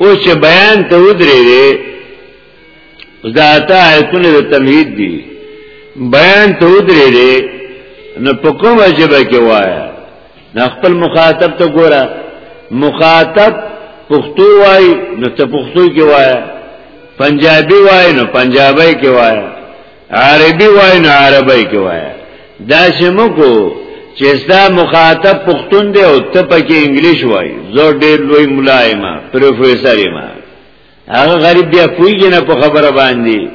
او چې بیان ته ودرې دي دا تا آیتونه د تمهید دي بیان ته ودرې دي نو په کوم وجبه کې وایا نه خپل مخاطب ته ګوره مخاطب پښتو وای نو ته پښتو کې وایا پنجابي وای نو پنجابي کې وایا عربي وای نه عربی کې وای دا شمکو چې ستا مخاطب پښتون دی او ته پکې انګلیش وای زه ډېر لوی ملایمه پروفیسور یم هغه غریب بیا پویږي نه په خبره باندې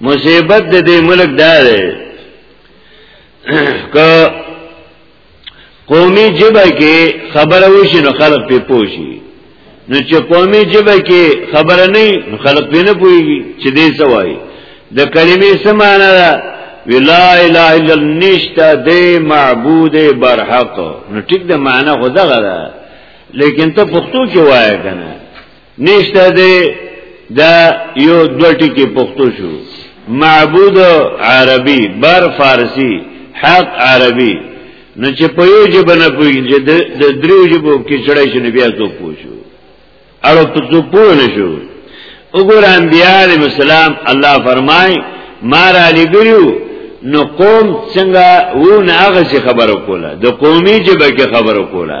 مصیبت د دې ملک دا دی که قومي جبه کې خبره وشي نو خلق په پوشي نو چې قومي جبه کې خبره نه نو خلق په نه پويږي چې دې سوای د کلمې سمانه ده ولا اله الا نشتا دې معبود برحق نو ټیک د معنی خدا غره لیکن ته پښتو کې وایې کنه نشته دی دا یو دوه ټکی پښتو شو معبود عربي بر فارسی حق عربي نو چې په یو جبه نه پوهیږي چې د دریو جبو کې چړای شنو بیا څوک پوښو اړو په څو پوه نه شو وګور انبیاء علیهم السلام الله فرمای ما را لګریو نو قوم څنګه و نه هغه خبرو کوله د قومي جبه کې خبرو کوله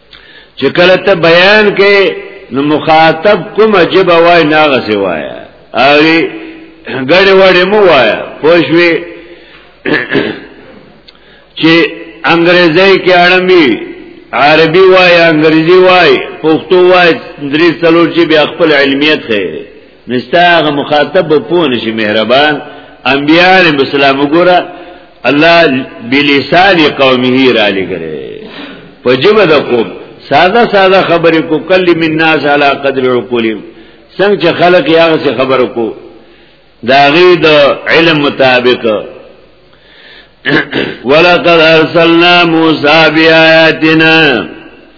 چې کله ته بیان کې نو مخاطب کوم عجب وای ناغه سی وای اوري ګړې وړې مو وای پوښوي چې انګريزي کې اړمي عربي وای انګريزي وای پښتو وای درې څلور چې بیا خپل علمیت خې نستاغه مخاطب په پونه شي مهربان انبيار مسلمان وګوره الله بلسان قومه را لګره په جبه د قوم ساده ساده خبرې کو کلم الناس علی قدر عقولهم څنګه چې خلک یې هغه څه خبرو کو دا غي د علم مطابق ولقد ارسلنا موسی بیااتنا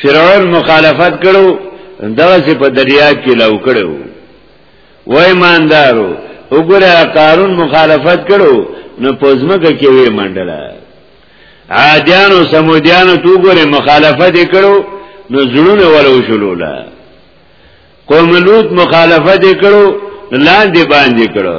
فرعون مخالفت کړو دغه چې په دریاب کې لو کړو وای ماندارو وګوره قارون مخالفت کړو نو پزمکه کې وی منډله عادیانو سمودیانو تو ګوره مخالفت کړو نو زړونه ولو شلولا قوم لوط مخالفت کړو لاندې باندې کړو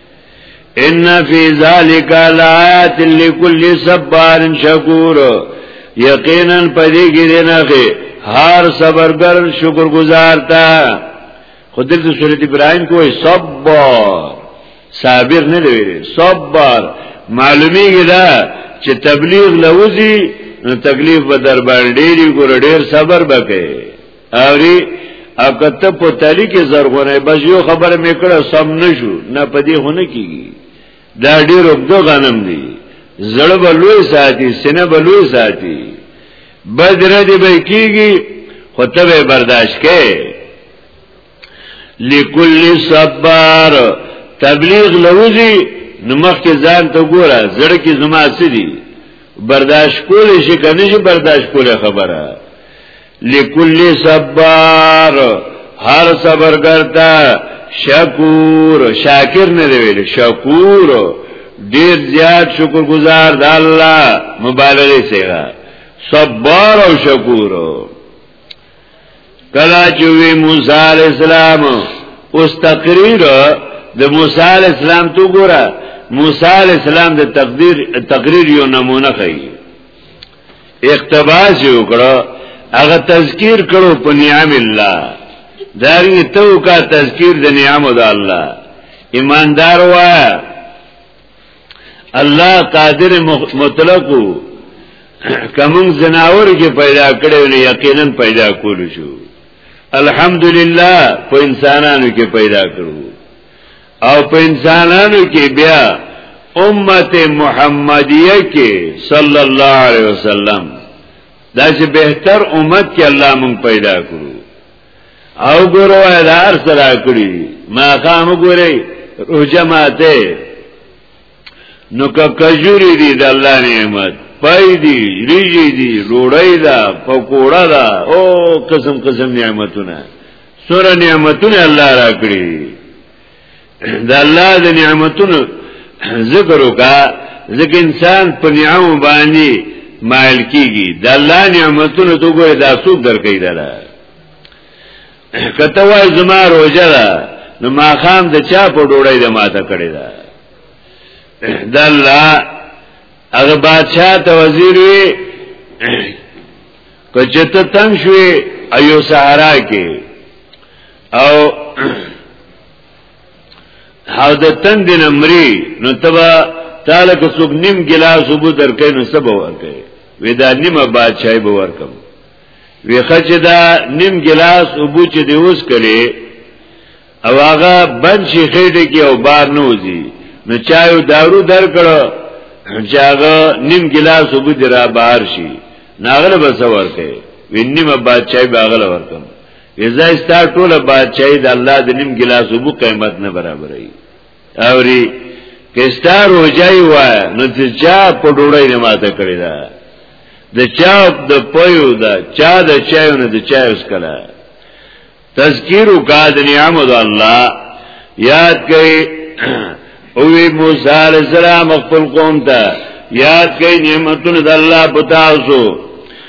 ان فی ذالک لآیات لکل صبار شکور یقینا پدې کې دی نه کې هر صبرګر شکر گزار تا خدای د سورۃ ابراهیم کوی صبر صابر نه دی صبر معلومیږي دا چې تبلیغ لوزي نو تکلیف به در باندې ډیر ګور ډیر صبر وکړي اوری او کته په تلی کې زرغونه بس یو خبره میکړه سم نشو نه پدې هونه کیږي دا ډیر وګدو غنم دی زړه بلوي ساتي سینه بلوي ساتي بدر دې به کیږي خو ته به برداشت کې لکل صبر تبلیغ لوزي نو مخکې ځان ته ګوره زړه کې زما سړي برداشت کول شي کنه شي برداشت کول خبره لکل صبر هر صبر کرتا شکور شاکر نه دی ویل شکور ډیر زیات شکر گزار د الله مبالغه سره صبر او شکور کلا چې وی موسی علی السلام اوس تقریر د موسی علی السلام تو ګوره موسی علی السلام د تقدیر تقریر یو نمونه خي اقتباس یو کړو هغه تذکیر کړو په نعم الله دارنګ تو کا تذکیر د نعم د الله ایماندار وا الله قادر مطلق کمون زناور کې پیدا کړو نه یقینا پیدا کول شو الحمدلله په انسانانو کې پیدا کړو او په انسانانو کې بیا امت محمدیه کې صلی الله علیه وسلم دا چې بهتر امت کې الله مونږ پیدا کړو او ګورو ادار سره کړی ما خام ګورې روجه ماته نو که کجوری دی د الله نعمت پای دی ریجی دی روړی دا پکوړه دا او قسم قسم نعمتونه سره نعمتونه الله را کړی د الله د نعمتونو ذکر وکا ځکه انسان په نعم باندې مایل کیږي د الله نعمتونو ته ګوره دا څوک درکې ده کته وای زما روزه ده نو ما خام د چا په ډوړی د ماته کړی ده د الله هغه بادشاہ ته وزیر وی کچته تنگ شوی ایو سهارا کې او هاو د تن د نمرې نو تبا تعالی که څوک نیم ګلاس وبو درکې نو سبا ورکې ودا نیمه بادشاہي به ورکم ویخه چې دا نیم ګلاس اوبو چې دی اوس کړي او هغه بند شي خېټه کې او بار نوځي نو چایو دارو درکړو چې هغه نیم ګلاس اوبو دی را بهر شي ناغله بس ورته وینم بعد چای باغله ورکم ازا استا ټوله بعد چای د الله د نیم ګلاس اوبو قیمت نه برابرې اوری کستا روجای وا نو چې چا په ډوړی نه ماته کړی دا د چا د پيو دا چا د چایو نه د چای اوس کله تذکیر وکاد نعم د الله یاد کئ او موسی علیہ السلام خپل قوم ته یاد کئ نعمتونه د الله پتا اوسو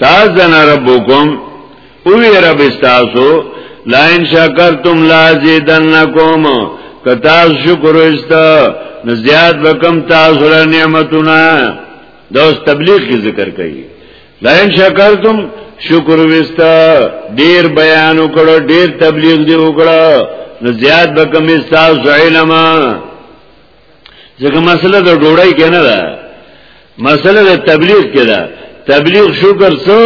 تازن ربکم اوی رب استاسو لائن شکرتم لازیدنکم کتاز شکر استا نزیاد بکم تاسو لنعمتنا دوس تبلیغ کی ذکر کئی لائن شکرتم شکر وستا ډیر بیان وکړو ډیر تبلیغ دی وکړو نو زیات به کم استاسو علم ځکه مسله د ډوړای کې نه ده مسله د تبلیغ کې ده تبلیغ شکر څو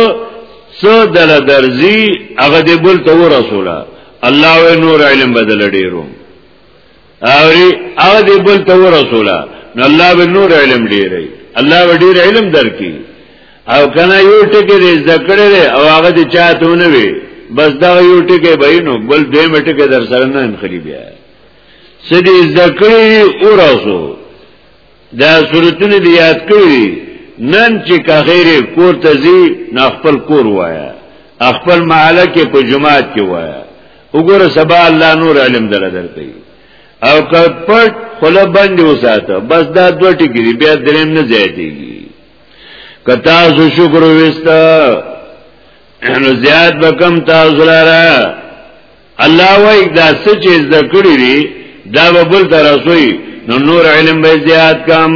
څو دل درځي هغه دې بل تو رسوله الله و نور علم بدل ډیرو اوري هغه دې بل تو رسوله نو الله به نور علم ډیري الله به ډیر علم درکې او کنه یو ټکی دې ذکر لري او هغه دې چاته نه وي بس دا یو ټکی به نو بل دې مټکه در سره نه خري بیا سدی ذکری اوراسو دا صورتونه دی یاد کړی نن چې کغیر کور ته زی نه خپل کور وایا خپل معاله کې په جماعت کې وایا وګوره سبا الله نور علم در درکې او که پټ خله باندې وساته بس دا دوه ټکی دی بیا دریم نه زیاتېږي که تاسو شکر وستا نو زیات بکم تاسو لاره الله وای دا سچ زده کړی دی دا به بل تر رسوي نو نور علم به زیات کم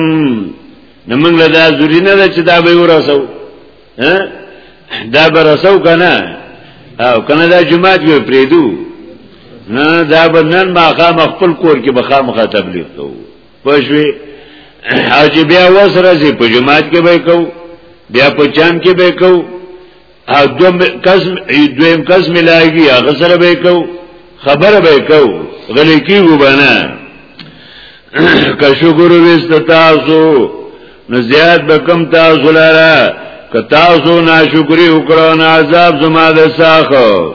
نو موږ له دا ضروری نه ده چې دا به ورسو ها دا به رسو کنه او کنه دا جمعه کې پریدو نه دا به نن ما خام خپل کور کې به خام خطب لیکو پښوی او چې بیا وسره سي په جمعه کې به کو بیا په چام کې به کو او دوم کس دویم کس ملاګي هغه سره به کو خبر به کو غلې کیو بنا که شکر وست تاسو نو زیاد بکم تاسو لاره که تاسو ناشکری وکړو نه عذاب زما ده ساخو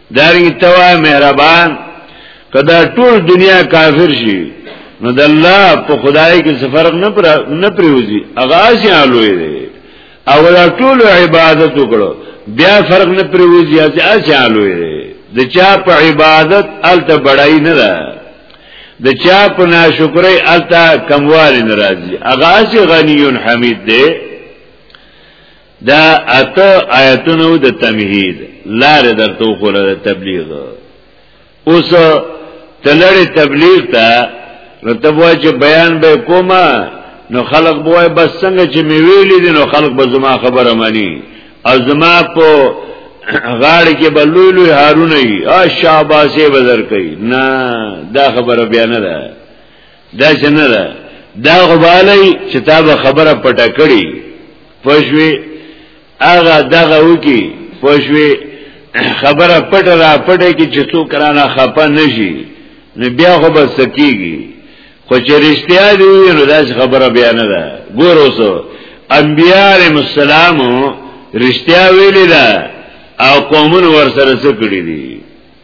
دارنګ توای مهربان کدا ټول دنیا کافر شي نو د الله په خدای کې څه فرق نه پر نه پریوزي اغاز یې الوی دی او دا ټول عبادت وکړو بیا فرق نه پریوزي چې اسی الوی دی د چا په عبادت الته بڑای نه ده د چا په ناشکرۍ الته کموال ناراضي اغاز غنی حمید دی دا اته آیتونه د تمهید لار درته خوره د تبلیغ اوس تلړې تبلیغ ته نو تبوای چې بیان به کومه نو خلق بوای بس څنګه چې می ویلې دي نو خلق به زما خبره مانی او زما په غاړه کې به لوی لوی هارونه وي او شاباسه بدر کوي نه دا خبره بیان نه ده دا څنګه ده دا غواړی چې تا به خبره پټه کړي پښوی هغه دغه وکی پښوی خبره پټه را پټه کې چې څوک رانه خپه نشي نو بیا خو بس کیږي خو چې رښتیا دی نو دا خبره بیا نه ده ګور اوسو انبیاء علیهم السلام رښتیا ویلي ده او قومونه ورسره څه کړی دي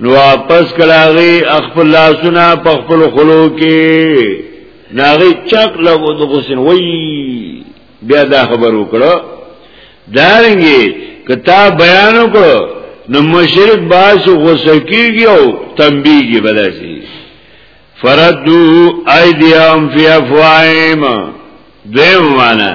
نو واپس کلاغي خپل لاسونه په خپل خلو کې ناغي چاک لګو د غسن وای بیا دا خبر وکړه دارنګي کتاب بیان وکړه نو مشرک باس غوسه کیږي او تنبیږي بداسي فردو ایدیام فی افوایم دویم مانا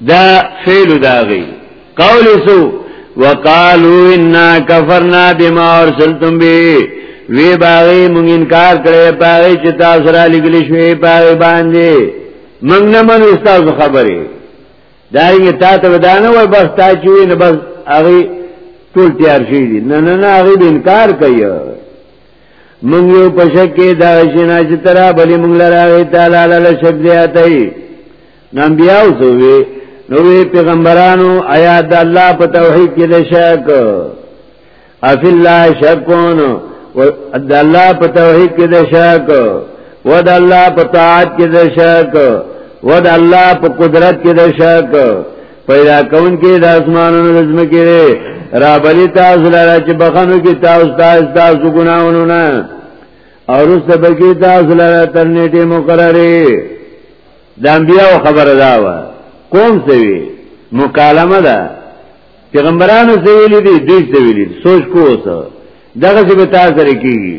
دا فعل داغي قول سو وقالو انا کفرنا بما ارسلتم به وی باغی مونږ انکار کړی باغی چې تاسو را لګلی شوې باغی باندې مونږ نه منو تاسو خبره دا یې تا ته ودانه وای بس تا چې نه بس هغه ټول تیار شي نه نه نه هغه انکار کوي مونږ یو په شک کې دا شینا چې ترا بلی مونږ لراوي تعالی لاله شک دی اتای نن بیا وسوي نو پیغمبرانو آیا د الله په توحید کې د شک اف الله شکون و د الله په توحید کې د شک و د الله په طاعت کې د شک و د الله په قدرت کې د شک پیدا کون کې د اسمانونو د ځمکې را بلی تاسو لاره چې بخنو کې تاسو تاسو تاسو ګناونه نه او رسته بکی تاسو لاره تر نیټه مقرره د انبیاء خبره دا و کوم سوي مکالمه ده پیغمبرانو سویلی دي دوی سویلی سوچ کو اوسه دغه څه به تاسو لري کیږي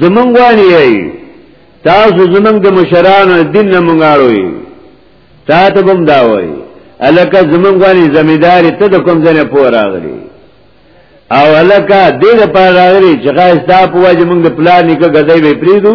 زمونږ وانی یی تاسو زمونږ د مشرانو دین نه مونږاړوي تا ته بم دا وای الکه زمونږ وانی زمیداری ته د کوم ځای نه پور راغلی او الکه دې لپاره راغلی چې غاښ دا په وجه مونږ د پلان نکه غځای به پریدو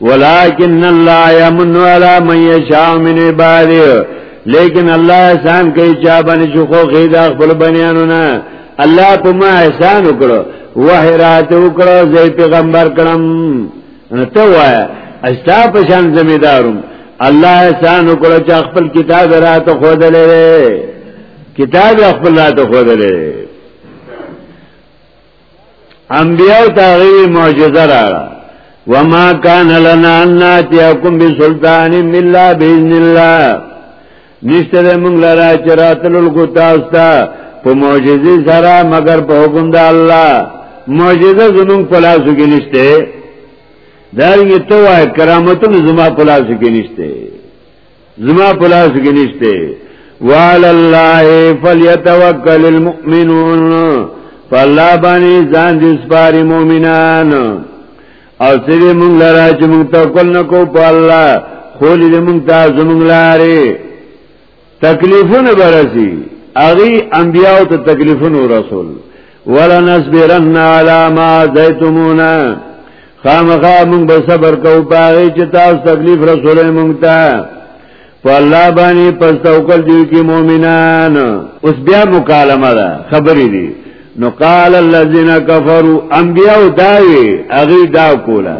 ولكن الله يمن على من يشاء من عباده لیکن الله احسان کوي چا باندې چې خو خیدا خپل بنیانو نه الله په ما احسان وکړو وه رات وکړو زې پیغمبر کړم ته وای استا په شان زمیدارم الله احسان وکړو چې خپل کتاب رات خو دلې کتاب خپل رات خو دلې انبیاء تاغی معجزه راړه وما کان لنا ان ناتیکم بسلطان الا باذن الله نشته د موږ لرا چې راتلل کو تاسو ته په معجزې سره مگر په حکم د الله معجزه زموږ په لاس کې نشته دا یې توه کرامتونه زما په لاس کې نشته زما پلاس کې نشته وعلى الله فليتوكل المؤمنون فالله باندې ځان دې سپاري مؤمنان او سری مونږ لرا چې مونږ توکل نکو په الله خولې دې مونږ ته زمونږ لارې تکلیفونه برسي اغي انبیاو ته تکلیفونه رسول ولنصبرن علی ما زیتمونا خامخا مونږ به صبر کوو پاره چې تاسو تکلیف رسولې مونږ ته په الله باندې پس توکل دی کې مؤمنان اوس بیا مکالمه ده خبرې دي نو قال الذين كفروا انبياء داوي اغي دا کولا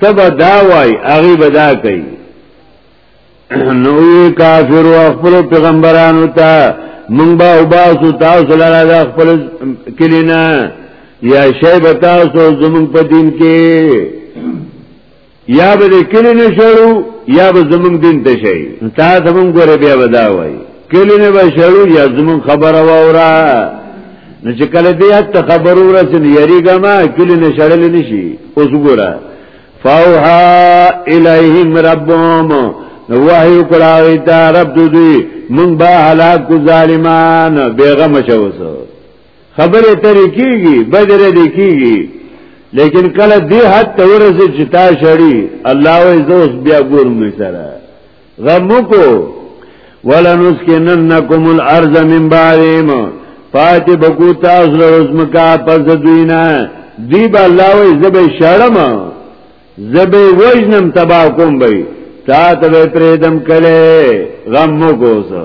تب دا وای اغي بدا کوي نوې کافر او خپل پیغمبرانو ته مونږ به وباسو تاسو لاره د خپل کلینا یا شی به تاسو زمونږ په دین کې یا به کلی نه شړو یا به زمونږ دین ته شي تا زمونږ غره بیا ودا وای کلی نه به شړو یا زمونږ خبره وورا نو چې کله دې ته خبرو ورسې یریګه ما کلی نه شړل نشي اوس ګوره فوها الیهم ربهم نو وحی کړه وی تا رب دوی مونږ به هلاک کو ظالمان بیغم شوسو خبره ترې کیږي بدره دې کیږي لیکن کله دې حد تورسه چې تا شړی الله وې زوس بیا ګورم سره ربکو ولنسکننکم الارض من بعدهم پاتې بکو تاسو له زمکا پس دوینا دی با الله وې زبې شرم زبې وجنم تبا کوم به تا ته پرېدم کله غم مو کوسه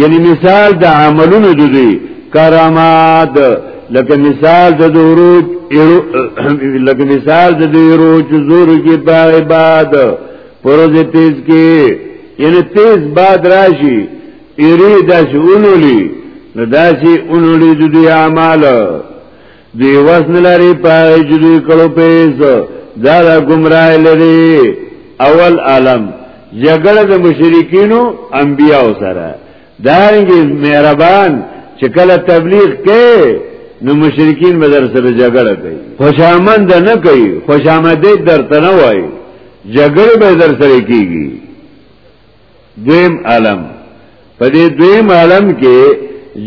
یعنی مثال د عملونو د دوی کرامات لکه مثال د دوروج لکه مثال د دوروج زور کې پاره باد پروز تیز کې یعنی تیز باد راشي ایری داسې اونولی نو داسې اونولی د دوی اعمال دی واس نلاری پای چې دوی کړو پیس دا د گمراه لري اول عالم جګړه د مشرکینو انبیاو سره دارنګه مهربان چې کله تبلیغ کوي نو مشرکین به در سره جګړه کوي خوشامند نه کوي خوشامدې درته نه وایي جګړه به در سره کیږي دویم عالم په دې دویم عالم کې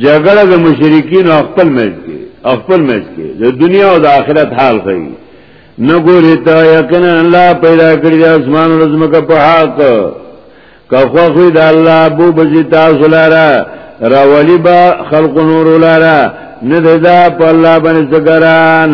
جګړه د مشرکین او خپل مېز کې خپل مېز کې د دنیا او د آخرت حال کوي نه ګوري ته یقینا الله پیدا کړی د اسمان او زمکه په حق که خو خو د الله ابو بزی تاسو لاره راولی با خلق نور لاره نه ده دا په الله باندې څګران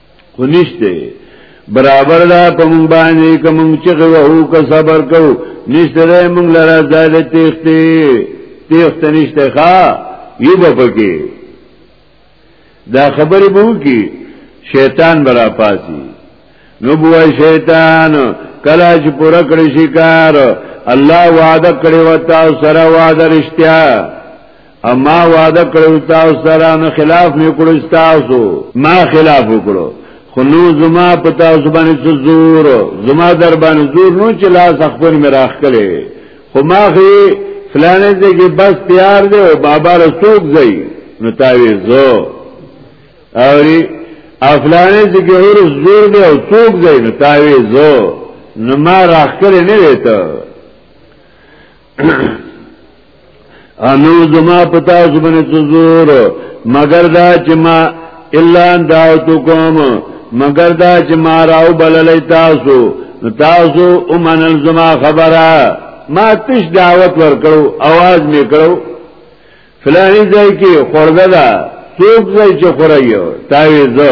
خو نشته برابر دا په مونږ باندې کوم چې غوو که صبر کو نشته رې مونږ لره زاد تیختي تیخت نشته ښا یو به پکې دا خبرې بو کی شیطان برا پاسی نو بوای شیطان کلا چې پورا کړی شي کار الله وعده کړی وتا سره وعده رښتیا اما وعده کړو تاسو سره نه خلاف مې کړو تاسو ما خلاف وکړو خو نو زما په تاسو باندې څه زور زما در باندې زور نو چې لاس خپل مې راخ کړي خو ما خې فلانه دې کې بس تیار دی او بابا رسوک ځي نو تاوي زو اوري افلانه دې کې اور زور دی او څوک ځي نو تاوي زو نو ما راخ کړي نه وته انو زما پتا زبنه زور مگر دا چې ما الا انداوتو کوم مگر دا چې ما راو بللې تاسو تاسو اومنل زما خبره ما تش دعوت ورکړو आवाज می کړو فلانی ځای کې خورګه دا څوک ځای چې خورایو تاوي زه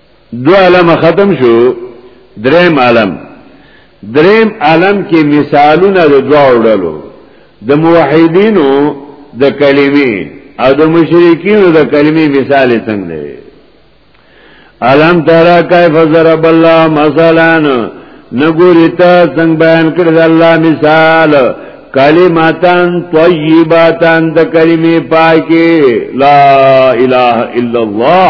دو عالم ختم شو دریم عالم دریم عالم کې مثالونه د دوا وړلو د موحدینو د کلمې او د مشرکینو د کلمې مثال څنګه دی علم ترا کیف ضرب الله مثلا نګوری ته څنګه بیان کړل الله مثال کلماتان طیباتان د کلمې پاکي لا اله الا الله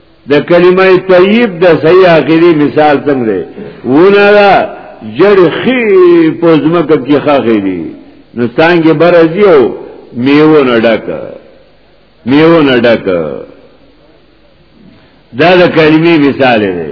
د کلمه طیب د صحیح اخیری مثال څنګه دی ونه دا جړ خي پزما کې خاخې دي نو څنګه برځي او میوه نه ډک میوه نه ډک دا د کلمې مثال دی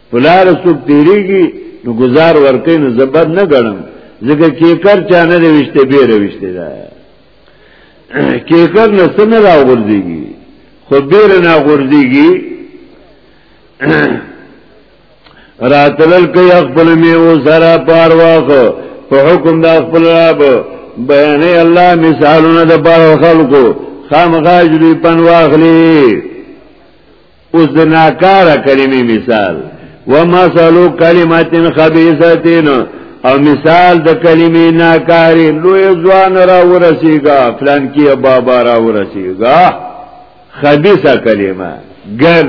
پلار څوک تیریږي نو گزار ورکې نو زبر نه غړم ځکه کیکر چانه دی وشته به روشته ده کیکر نه سن را غورځيږي خو بیر نه غورځيږي راتلل کوي خپل میو سره پار واخو په حکم د خپل رب بیانې الله مثالونه د بار خلکو خامخاج دی پن واخلي اوس د ناکاره کلمې مثال ومثلو کلمتن خبیثتن او مثال د کلمې ناکارې لوی ځوان را ورسیږه فلان کې بابا را ورسیږه خبیثه کلمه ګن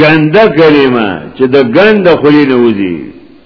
ګنده کلمه چې د ګنده خلی نه وځي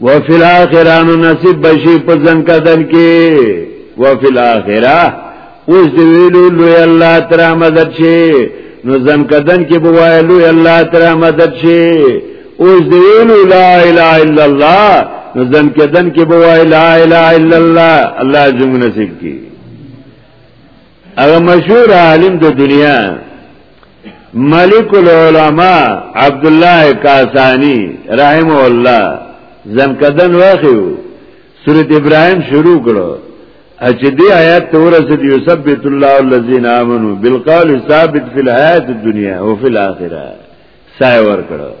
وفي الاخره نو نصیب بشي په ځن کدن کې وفي الاخره اوس دی ویلو لوی الله تعالی مدد شي نو ځن کدن کې بوای لوی الله تعالی مدد شي اوس دی ویلو لا اله الا الله نو ځن کدن کې بوای لا اله الا الله الله جمع نصیب کی هغه مشهور عالم د دنیا ملک العلماء عبد الله کاسانی رحم الله زنکدن واخیو سورۃ ابراهیم شروع کړو چې دې آیات ته ورسېد یثبت الله الذين امنوا بالقول ثابت في الحیات الدنيا او في الاخره سای ور کړو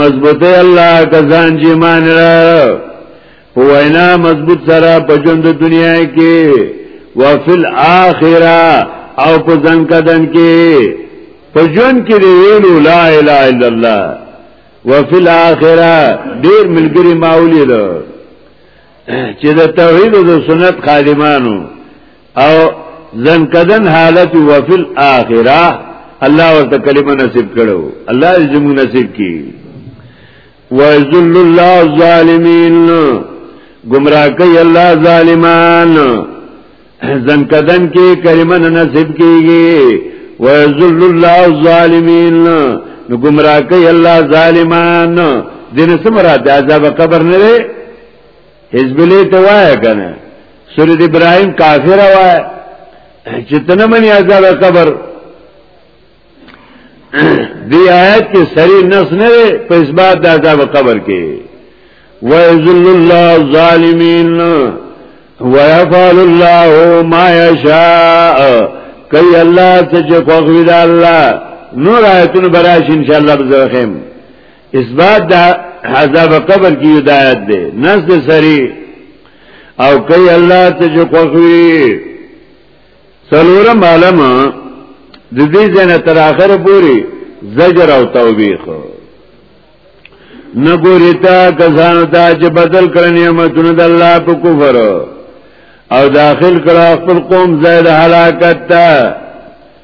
مضبوطه الله کسان چې مان را په وینا مضبوط سره په ژوند دنیا کې وفل اخره او په ځان کدن کې په ژوند کې ویلو لا اله الا الله وفي الاخره ډیر ملګری ماولی ده چې د توحید او سنت خادمانو او ځن کدن حالت وفل اخره الله ورته کلمه نصیب کړو الله دې زموږ نصیب کړي وَيَذِلُّ اللَّهُ الظَّالِمِينَ گمراه کوي الله ظالمان ځن کدن کې کلمه نصیب کیږي وَيَذِلُّ اللَّهُ الظَّالِمِينَ نو گمراه کوي الله ظالمان دین سمرا د عذاب قبر نه حزب الله ته وای کنه سورۃ ابراهیم کافر وای چې تنه منی عذاب قبر دی آیت کې سری نص نه په اثبات د عذاب قبر کې وَيَذِلُّ اللَّهُ الظَّالِمِينَ وَيَفْعَلُ اللَّهُ مَا يَشَاءُ کوي الله څه چې خوښوي د الله نور آیتونه براشي ان شاء الله بزرخم اثبات دا عذاب قبر کی ہدایت دے نس دے سری او کئی اللہ ته جو خوخوی سلورم عالم د دې ځنه تر اخر پوری زجر او توبیخ نګوری تا کسان ته چې بدل کړ نعمتونه د الله په کفر او داخل کړه خپل قوم زید هلاکت ته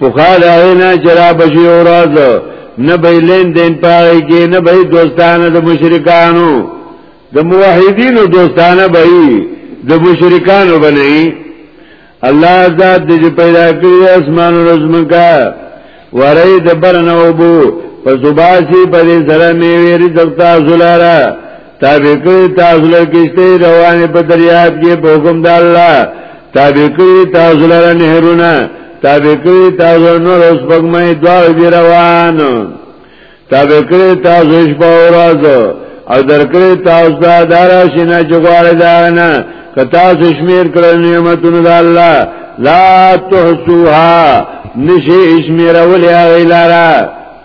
پخال اینا چرا بشی او راز نه به لین دین پای کې نه به دوستانه د مشرکانو د موحدینو دوستانه به د مشرکانو بنئ الله ذات دې پیدا کړی اسمان او زمکا ورای د برنو بو پس باسی پر سره میوی رزق تاسو لاره تابع کړی تاسو له کشته روانه په دریاب کې په حکم د الله تابع کړی تاسو له نهرونه تابع کړی تاسو نور اوس بګمې دوا دی روان تابع کړی تاسو شپه او ورځ او درکړی تاسو دا دارا شنه جوړه دا نه کتا شمیر کړ نعمتونه د الله لا تحسوها نشي شمیر ولیا غیلارا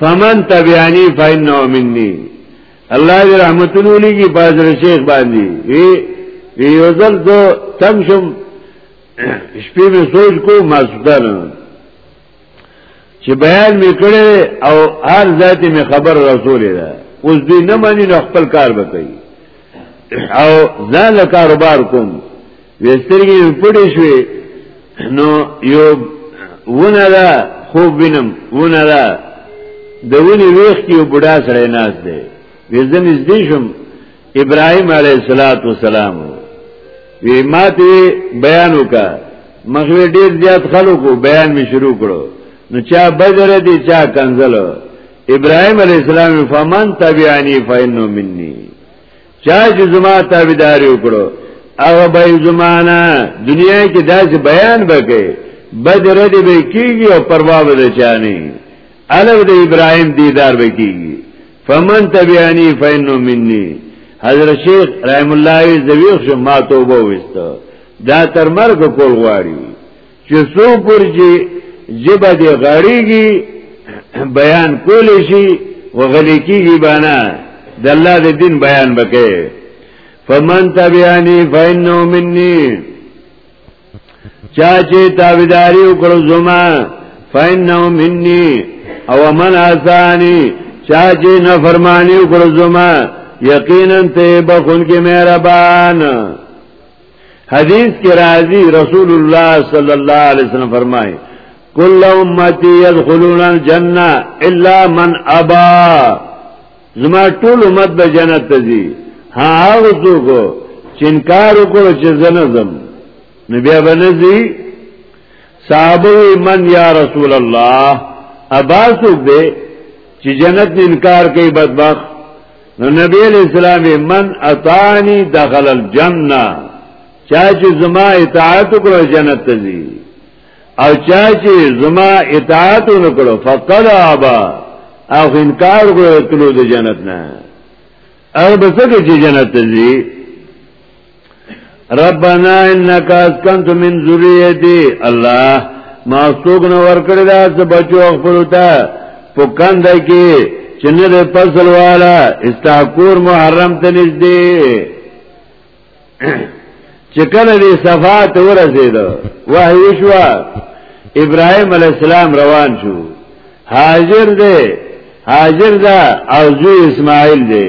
فمن تبعانی فإنه مني الله دې رحمتونو لګي باجر شیخ باندې وی وی یوزل زه تم شم شپې مې سوچ کو ماسدار چې بیان مې کړې او هر ذات مې خبر رسول ده اوس دې نه مانی نو خپل کار وکړي او ځان کاروبار کوم وسترګې پټې شوې نو یو ونه ده خوب وینم ونه ده د ونې ویخ کې یو بوډا سره ناس دی وزه نږدې شم ابراهیم علیه الصلاۃ والسلام وی ماته بیان وکا مخوی ډیر زیات خلکو بیان می شروع کړو نو چا بدر دی چا کنزل ابراهیم علیه السلام فمن تبعانی فینو منی چا چې زما تابعداري وکړو هغه به زمانہ دنیا کې داسې بیان وکړي بد رد به کیږي او پروا به نه چانی الګ د ابراهیم دیدار به کیږي فمن تبعانی فینو منی حضرت شیخ رحم الله زویخ شو ما توبه وسته دا تر مرګ کول غواړي چې څو پر چې جبه دې غړیږي بیان کول شي وغلی کیږي بانا د الله د دین بیان بکې فمن تبعانی فإنه مني چا چې تابعداري وکړو زما فإنه مني او من آسانی چا چې نفرمانی وکړو زما یقینا ته بخون کې مهربان حدیث کې راځي رسول الله صلی الله علیه وسلم فرمایي کل امتی يدخلون الجنه الا من ابا زما ټول امت به جنت ته ځي هغه څوک چې انکار وکړ چې زنه زم نو بیا باندې ځي صحابه من یا رسول الله ابا څوک دی چې جنت انکار کوي بدبخت نو نبی علیہ السلام من اتانی دخل الجنه چا چې زما اطاعت وکړو جنت ته ځي او چا چې زما اطاعت وکړو فقد ابا او انکار وکړو د جنت نه هغه به څنګه چې جنت ته ځي ربنا انك اسكنت من ذريتي الله ما سوګ نو ورکړی دا څه بچو خپل ته پکند کې چې نه ده فصل والا استاکور محرم ته نږدې چې کله دې صفا ته ورسېد واه شو ابراهيم عليه السلام روان شو حاضر دې حاضر دا او زوی اسماعیل دې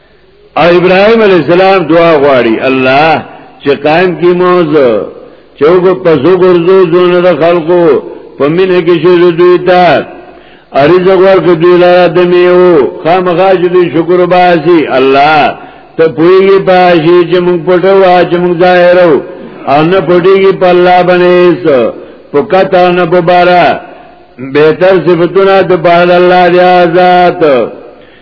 او ابراهيم عليه السلام دعا غواړي الله چې قائم کی موضوع چوب پسو ګرځو زونه د خلقو په مینه کې شې دوی ته ارزق ورک دوی لاره د میو خامخا چې دوی شکر باسي الله ته پوېږي پاشي چې موږ پټو چې موږ ظاهرو او نه پټېږي په الله باندې سو فقط نه په بارا بهتر صفاتونه د بار الله دی آزاد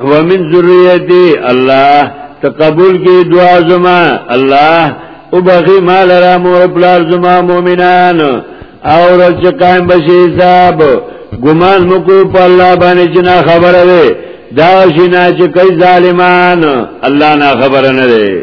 ومن ذریتی الله تقبل کی دعا زما الله او بخی مال را مور پلار زما مومنان او رب چې قائم بشي حساب ګمان مکو په الله باندې چې نه خبره وي دا شي نه چې کوي ظالمان الله نه خبره نه وي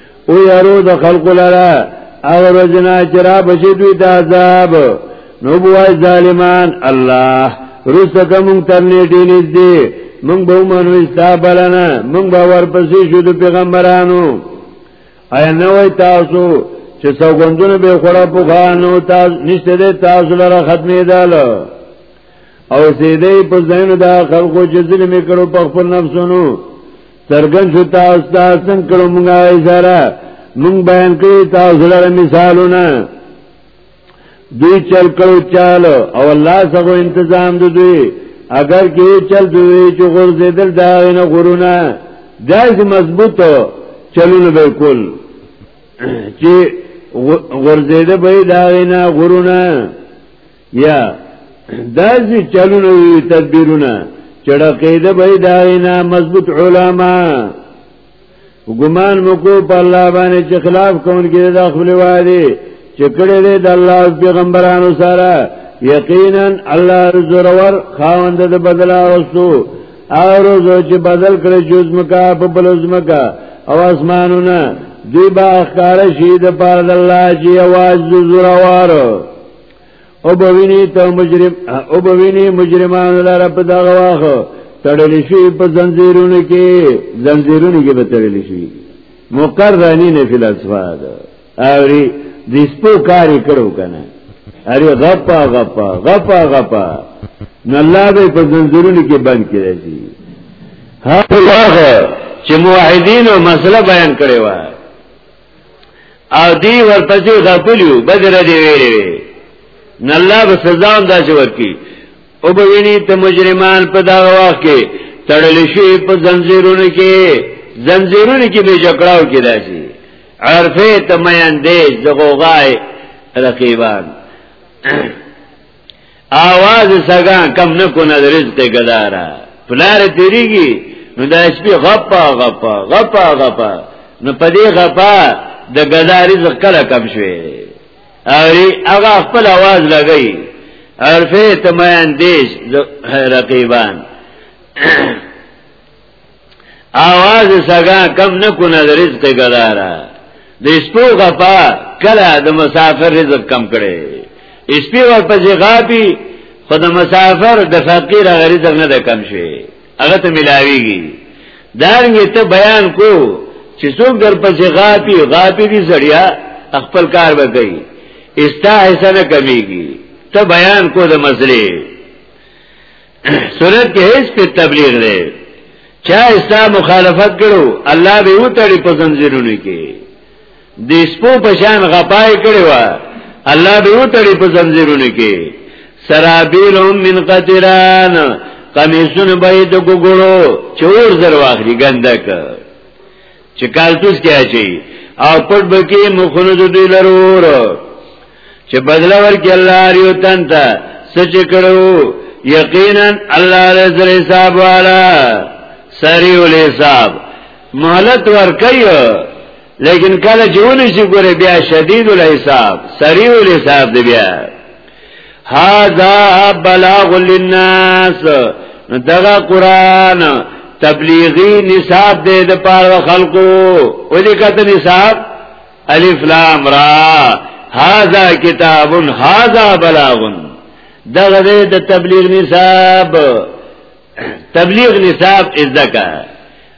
او یارو د خلق لرا او رجنا چرا بشی دوی د عذاب نو بوای ظالمان الله رسکه مونږ تر نیټې نږدې مونږ به منو استا بلنه مونږ به ورپسې شو د پیغمبرانو ایا نه وای تاسو چې سوګندونه به خورا په غانو تاسو نشته ده تاسو لره ختمې دال او سیدې په زین دا خلکو چې ظلم کړو په خپل نفسونو سرګن شو تاسو ته څنګه کړو موږ اشاره موږ بیان کړی تاسو لپاره مثالونه دوی چل کړو چال او الله څنګه انتظام د دوی اگر کې چل دوی چې غرزیدل دا نه غرونه داس مضبوط چلونه به کول چې غرزیده به دا نه غرونه یا داسې چلونه وي تدبیرونه چړه قیده به دا نه مضبوط علما ګمان مکو په الله باندې چې خلاف کون کې د خپل وادي چې کړه دې د الله پیغمبرانو سره یقینا الله رزورور خاوند د بدلا اوسو او روزو چې بدل کړي جز مکا په بلوزمکا او اسمانونه دی با اخکار شید پارد اللہ جی آواز زورا وارو او بوینی ته مجرم او بوینی مجرمان لاره په دغه واخه تړل شي په زنجیرونو کې زنجیرونو کې به تړل شي مقررنی نه فلسفه ده اوري د سپو کاری کړو کنه اری غپا غپا غپا غپا نو الله به په زنجیرونو کې بند کړی شي هغه چې موحدینو مسله بیان کړی و او دی ورپسې غفلیو بدر دی ویلې وی نه الله به سزا هم داسې ورکړي او به ویني ته مجرمان په دا وخت کې تړل شي په زنجیرونو کې زنجیرونو کې به جکړاو کې داسي عرفه تمیندې زغوغای رقیبان آواز سگا کم نکو ند رزق گدارا پلار تیری گی نو دا شپی غپا غپا غپا غپا نو پدی غپا د گدا رزق کلا کم شوی اوری اغا خپل آواز لگئی عرفه تمایان دیش رقیبان آواز سگا کم نکن از رزق گدارا د اسپو غپا کلا د مسافر رزق کم کړي اسپی ور پسې غاپی خو د مسافر د فقیر غ رزق نه ده کم شي هغه ته ملاويږي دارنګ ته بیان کو چې څوک در پسې غاپی غاپی دي سړیا خپل کار وکړي استا حسنه کمیږي ته بیان کو د مسلې صورت کې هیڅ په تبلیغ نه چا اسلام مخالفت کړو الله به وتړي په زنجیرونو کې د سپو په شان غپای کړو الله به وتړي په زنجیرونو کې سرابیلهم من قطران قمیصون به د ګوګړو چور زر واخلي ګندک چې کالتوس کې اچي او پټ بکی مخونو د دوی لرور چې بدلا ورکړي الله یو تن ته سچ کړو یقینا الله لزر حساب والا سریع الحساب مهلت ورکړي لیکن کله جون شي ګوره بیا شدید الحساب سریع الحساب دی بیا هاذا بلاغ للناس دغه قران تبلیغی نصاب دې د پاره خلکو ولې کته نصاب الف لام را هاذا کتاب هاذا بلاغ دغه دې د تبلیغ نصاب تبلیغ نصاب ازدکا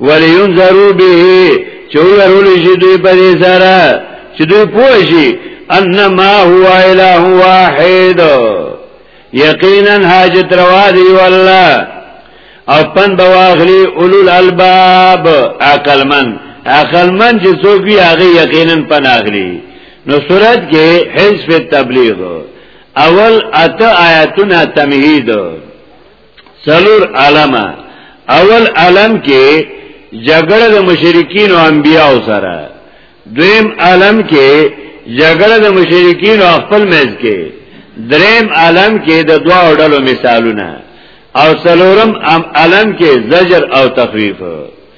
ولینذرو به چې ورول شي دوی په دې سره چې دوی پوه شي انما هو اله واحد یقینا حاجت روا دی والله او پن بواغلی اولو الالباب عقل من عقل من چې څوک وي هغه یقینا پن اغلی نو صورت کې حزب تبلیغ اول اته آیاتونه تمهید سلور عالم اول عالم کې جګړه د مشرکین او انبیاء سره دویم عالم کې جګړه د مشرکین او خپل مز کې دریم عالم کې د دوا ډلو مثالونه او سلورم عالم کې زجر او تخویف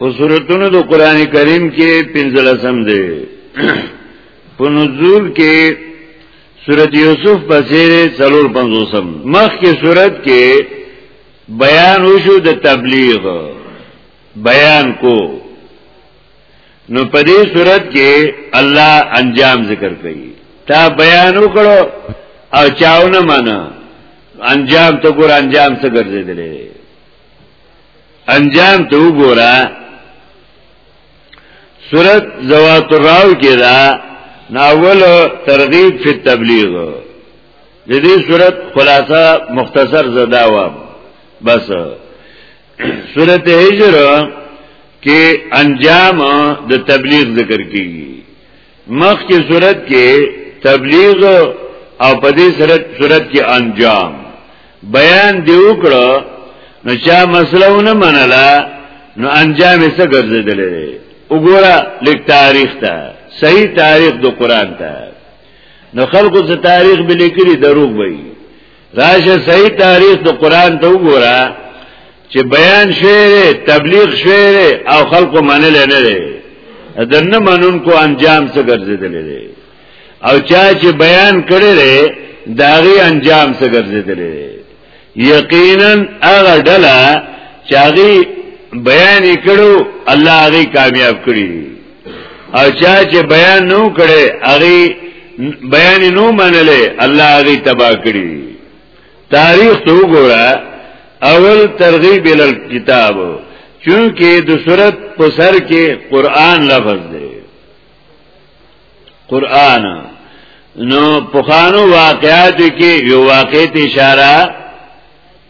او سورتونو د قران کریم کې پنځلسم دی په نزول کې سورت یوسف پسې څلور پنځوسم مخ کې سورت کې بیان وشو د تبلیغ بیان کو نو په دې سورت کې الله انجام ذکر کوي تا بیان وکړو او چاونه معنا انجام ته ګور انجام څه ګرځیدلې انجام ته وګوره سورت زوات الراو کې دا ناول ترغیب فی تبلیغ د دې سورت خلاصہ مختصر زدا و بس سورت هجر کې انجام د تبلیغ ذکر کیږي مخ کې صورت کې تبلیغ او په دې صورت صورت کې انجام بیان دی وکړو نو چا مسله ونه منله نو انجام یې څه ګرځیدل وګوره لیک تاریخ ته صحیح تاریخ د قران ته نو خلکو څه تاریخ به لیکلي دروغ وي راشه صحیح تاریخ د قران ته وګوره چې بیان شوی تبلیغ شوی او خلکو منل نه لري د نه منون کو انجام څه ګرځیدل دي او چا چې بیان کړی دی داغي انجام څه ګرځیدل دي یقینا هغه ډله چې هغه بیان کړو الله هغه کامیاب کړی او چا چې بیان نو کړي هغه بیان نو منلې الله هغه تبا کړی تاریخ ته وګوره اول ترغیب ال کتاب چونکه د صورت په سر کې قران لفظ دی قران نو پخانو واقعات کې یو واقعي اشاره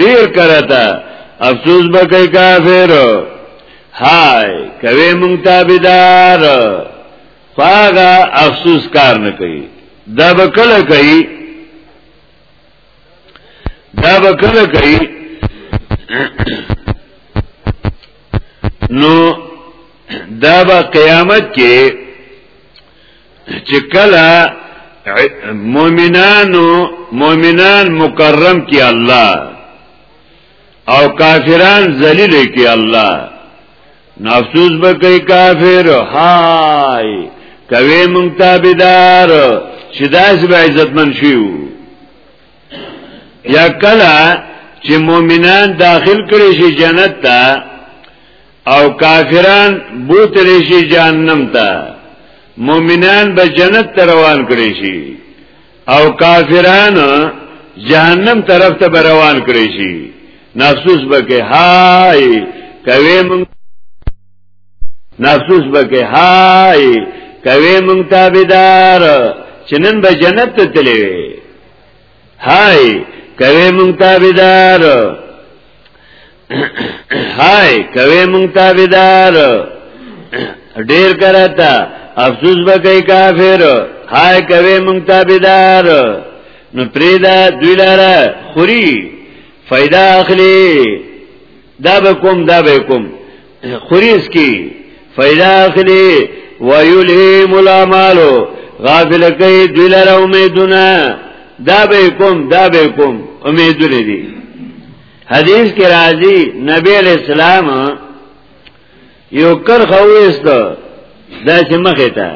ډیر کرتا افسوس بکای کافر های کوي مونږ تابعدار فاغا افسوس کار نه کوي دا به کله کوي دا به کله کوي نو دا به قیامت کې چې کله مؤمنانو مؤمنان مکرم کی الله او کافران ذلیل کی الله نفسوس به کوي کافر هاي کوي مونږ تابعدار چې داس به عزتمن شيو یا کله چې مؤمنان داخل کړي شي جنت ته او کافران بوتلی شي جهنم ته مؤمنان به جنت ته روان کړي شي او کافران جهنم طرف ته روان کړي شي نفسوس بکه هاي کوي مونږ نفسوس بکه هاي کوي مونږ تابعدار چنن به جنت ته تللی وي هاي کوي مونږ تابعدار هاي کوي مونږ تابعدار ډیر کرتا افسوس وکي کافر هاي کوي مونږ تابعدار نو پریدا دوی لاره خوري فائدہ اخلي دا به کوم دا به کوم خوريس کی فائدہ اخلي ويلهم الاعمال غافل کوي دوی لاره امیدونه دا به کوم دا به کوم امیدونه دي حدیث کې راځي نبی علیہ السلام یو کرخه وېستو دا چې مخه ته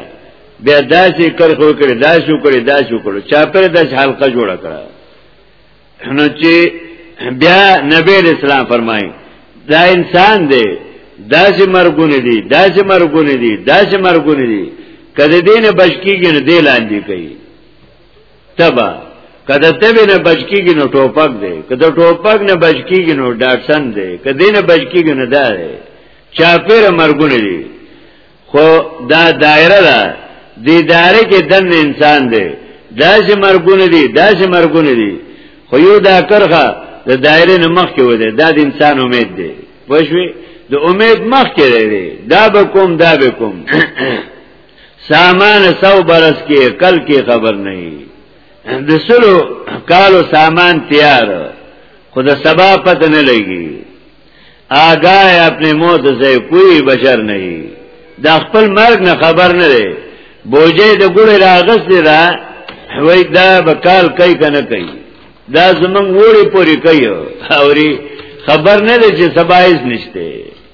بیا دا چې کرخه وکړي دا شو کړي دا شو کړي چا پر د حلقه جوړه کړه نو چې بیا نبی علیہ السلام فرمایي دا انسان دی دا چې مرګونه دي دا چې مرګونه دي دا چې مرګونه دي کله دینه بشکیږي نه دی لاندې کوي تبا کده تبه نه بچکیږي نو ټوپک دی کده ټوپک نه بچکیږي نو ډاټسن دی کده نه بچکیږي نو دا دی چا پیر مرګونه دي خو دا دایره ده دی دایره کې دن انسان دی دا چې مرګونه دي دا چې مرګونه دي خو یو دا کرخه د دایره نه مخ کې وده دا د انسان امید دی پښوی د امید مخ کې دی دا به کوم دا به کوم سامان سو برس کې کل کې خبر نه د سلو کالو سامان تیار خو د سبا پته نه لګي آگاه اپنے موت سے کوئی بشر نہیں دا خپل مرگ نه خبر نه دی بوجه د ګړې راغس دی را وای دا بکال کوي کنه کوي دا زمنګ وړي پوری کوي اوري خبر نه دی چې سبا هیڅ نشته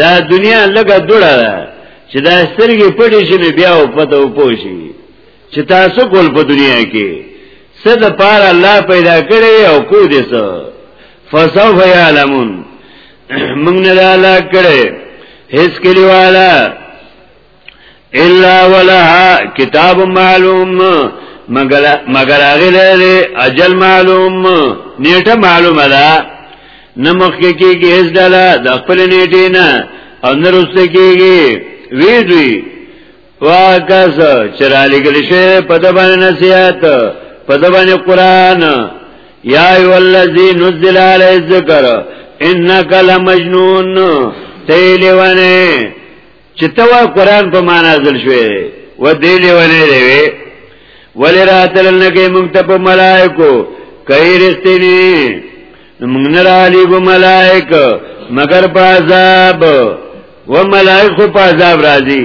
دا دنیا لګه دوړه ده چې دا سترګې پټې شي نو بیا او پته او پوشي چې تاسو کول په دنیا کې څه د پار الله پیدا کړی او کو دې څه فسوف یعلمون موږ نه لاله کړی هیڅ کلیواله الا ولها کتاب معلوم مگر هغه لري اجل معلوم نیټه معلومه ده نه مخکې کېږي هیڅ ډله د خپل نیټې نه او نه روسته کېږي وی دوی واکس چرالی گلی شی پدبان نصیحت پدبان قرآن یا ایو اللذی نزل علی الذکر انکا لمجنون تیلیوانه چې ته وا قران په معنا نازل شوی دی و دې لیونه دی وی ولې راتل نه کې موږ ته په ملائکو کای رښتینی موږ نه را علی ګو ملائک مگر په عذاب و ملائکو په عذاب راځي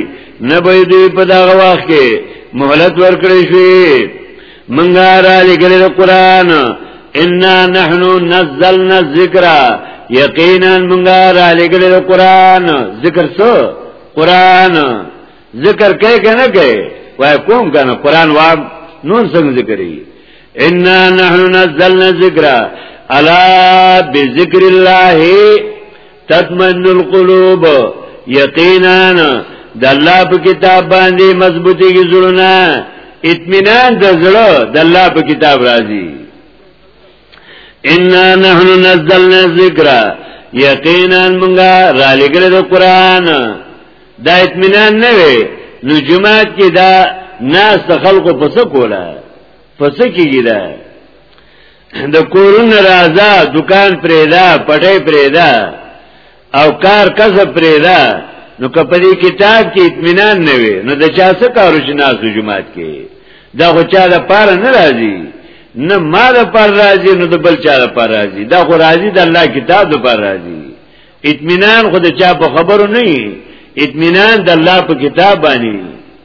نه به دې په دا وخت کې مهلت ورکړې شي منګا را لګل قرآن انا نحنو نزلنا الذکر یقینا منګا را لګل قرآن ذکر سو قرآن ذکر کئ کنه کئ وای کوم کنه قرآن وا نور څنګه ذکرې انا نحنو نزلنا الذکر الا بذکر الله تطمئن القلوب یقینا د الله په کتاب باندې مضبوطی کی زړونه اطمینان د زړه د الله په کتاب راځي ان نحن نزلنا الذکر یقینا موږ را لګره د قران دا اطمینان نه وي نو جماعت کې دا ناس خلکو پس کوله پس کېږي دا د کورونه رازا دکان پریدا پټه پریدا او کار کسب پریدا نو کپدې کتاب کې اطمینان نه وي نو د چا څه کارو جناز جمعات کې دا خو چا د پار نه راځي نه ما د پار راځي نو د بل چا د پار راځي دا خو راځي د الله کتاب د پار راځي اطمینان خو د چا په خبرو نه اطمینان د الله په کتاب باندې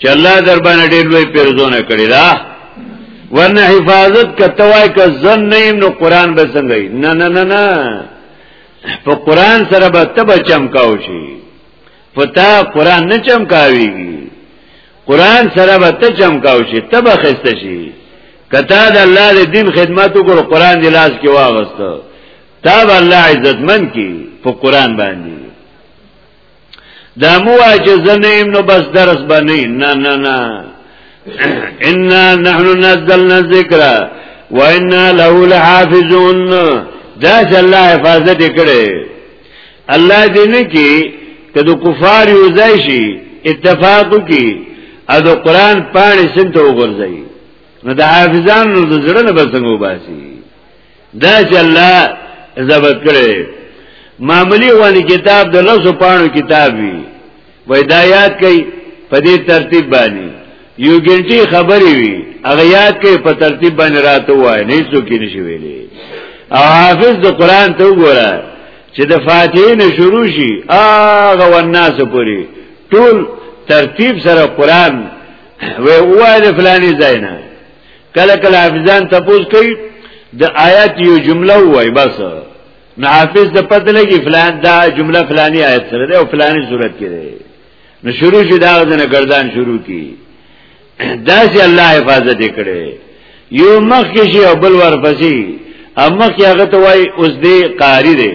چې الله در باندې ډېر لوی پیرزونه کړی دا ورنه حفاظت کتوای که زن نیم نو قران به څنګه نه نه نه نه په قران سره به تب چمکاو شي پتا قران نه چمکاويږي قران سره به ته چمکاو شي تب خسته شي کته د الله د دین خدمت وکړو قران دی لاس کې واغسته تا به الله عزتمن کی په قران باندې دا مو چې زنیم نو بس درس باندې نه نه نه ان نحن نزلنا الذکر وانا له لحافظون دا چې الله حفاظت کړي الله دې نه کې کدو کفار یو ځای شي اتفاق کی او د قران پاڼې سنت وګرځي نو د حافظانو د زړه نه بسنګو باسي دا چې الله ضبط کړی معمولی وانی کتاب د لسو پانو کتاب وی وای دا یاد کړئ په دې ترتیب باندې یو ګنټي خبرې وی هغه یاد کړئ په ترتیب باندې راته وای نه څوک یې نشي ویلي او حافظ د قران ته وګوره چې د فاتحه نه شروع شي هغه والناس پوری ټول ترتیب سره قران وی وای د فلاني ځای نه کله کله حافظان تپوس کوي د آیات یو جمله وای بس نو حافظ د پته لګي فلان دا جمله فلانی آیت سره ده او فلانی صورت کې ده نو شروع شي دا غزنه گردان شروع کی دا چې الله حفاظت کړي یو مخ کې شي او بل ورپسې امخ کې هغه ته وای اوس دې قاری دی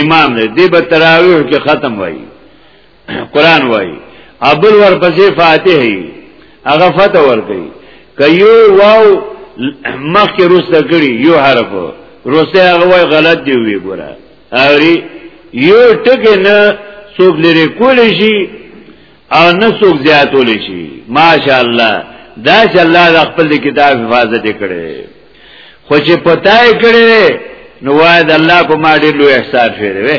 امام دی دې به تراویح کې ختم وای قران وای ابل ورپسې فاتح هغه فتح ور کوي کيو واو مخ کې روسته کړی یو حرف روسته هغه وای غلط دی وی ګوره اوري یو ټکی نه څوک لري کول شي او نه څوک زیاتول شي ماشاء الله دا چې الله د خپل کتاب حفاظت کړي خو چې پتاي کړي نو وای د الله په ما ډېر لوی احسان شوی دی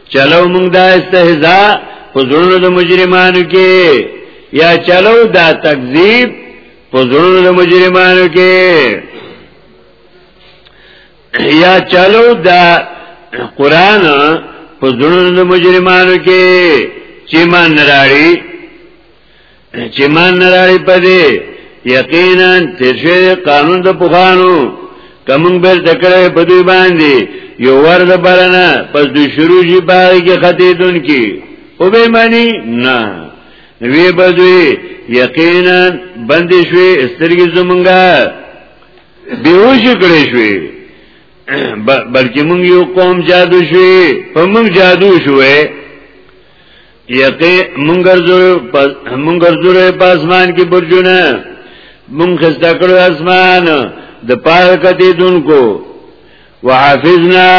چلو موږ دا استهزاء په زړونو د مجرمانو کې یا چلو دا تکذیب په زړونو د مجرمانو کې یا چلو دا قران په زړونو د مجرمانو کې چې مان راړي چې مان نه راړي پدې یقینا چې شی قانون د پوخانو کمون بیر تکړه په دوی باندې یو ور د برنه پس دوی شروع شي باغی کې خطې دن کی او به معنی نه وی بدوی یقینا بندې شوې سترګې زمونږه بیهوش کړې شوې بلکې مونږ یو قوم جادو شوې په مونږ جادو شوې یقه منګرزوره په اسمان کې برجونه مونږ خسته کړو اسمان د پاره کتی دونکو وحافظنا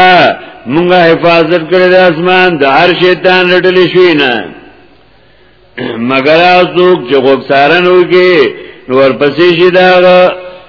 مونږه حفاظت کړی د اسمان د هر شیطان رټل شوی نه مگر اوسوک چې غوښارن وکي نور پسې شي دا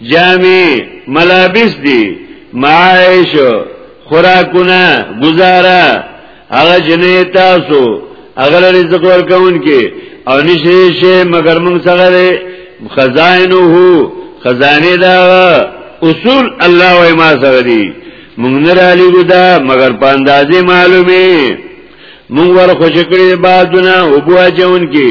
جامع ملابس دی معاش خوراکونه گزاره هغه جنې تاسو هغه رزق ورکون کې او نشي شي مگر موږ څنګه دی خزائنه خزانه دا اصول الله و ما سره دی موږ نه را لګو دا مگر په اندازې معلومه موږ ور خوش کړی بادونه او بواجون کې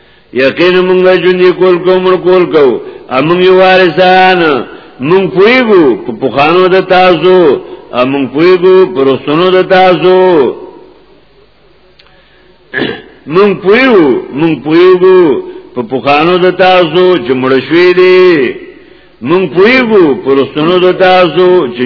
یقین مونږ ژوند کول کو مړ کول کو امون یو وارثان مونږ پویګو په پخانو د تاسو امون پویګو پر سونو د تاسو مونږ پویو مونږ پویګو په پخانو د تاسو چې مړ شوې دي مونږ پویګو پر سونو د تاسو چې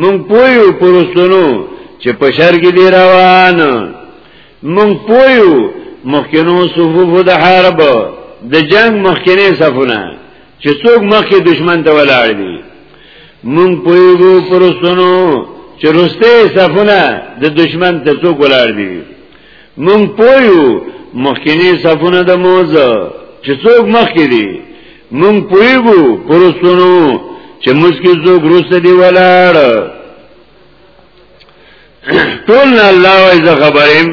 مونږ پویو پرستونو چې په شر کې دی روان مونږ پویو مخکنو صفوف د حرب د جنگ مخکنه صفونه چې څوک مخکې دشمن ته ولاړ دي مونږ پویو پرستونو چې رسته صفونه د دشمن ته څوک ولاړ دي مونږ پویو مخکینی صفونه د موز چې څوک مخکې دي مونږ پویګو پرستونو چې مسکی څوک روسته دی ولاړ ټول نه الله وای زه خبرم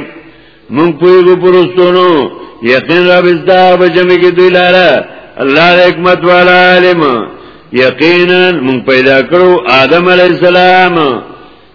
مونږ پویګو پرستونو یقین رب ازدا بجمه کې دوی لاره الله حکمت والا عالم یقینا مونږ پیدا کړو آدم علی السلام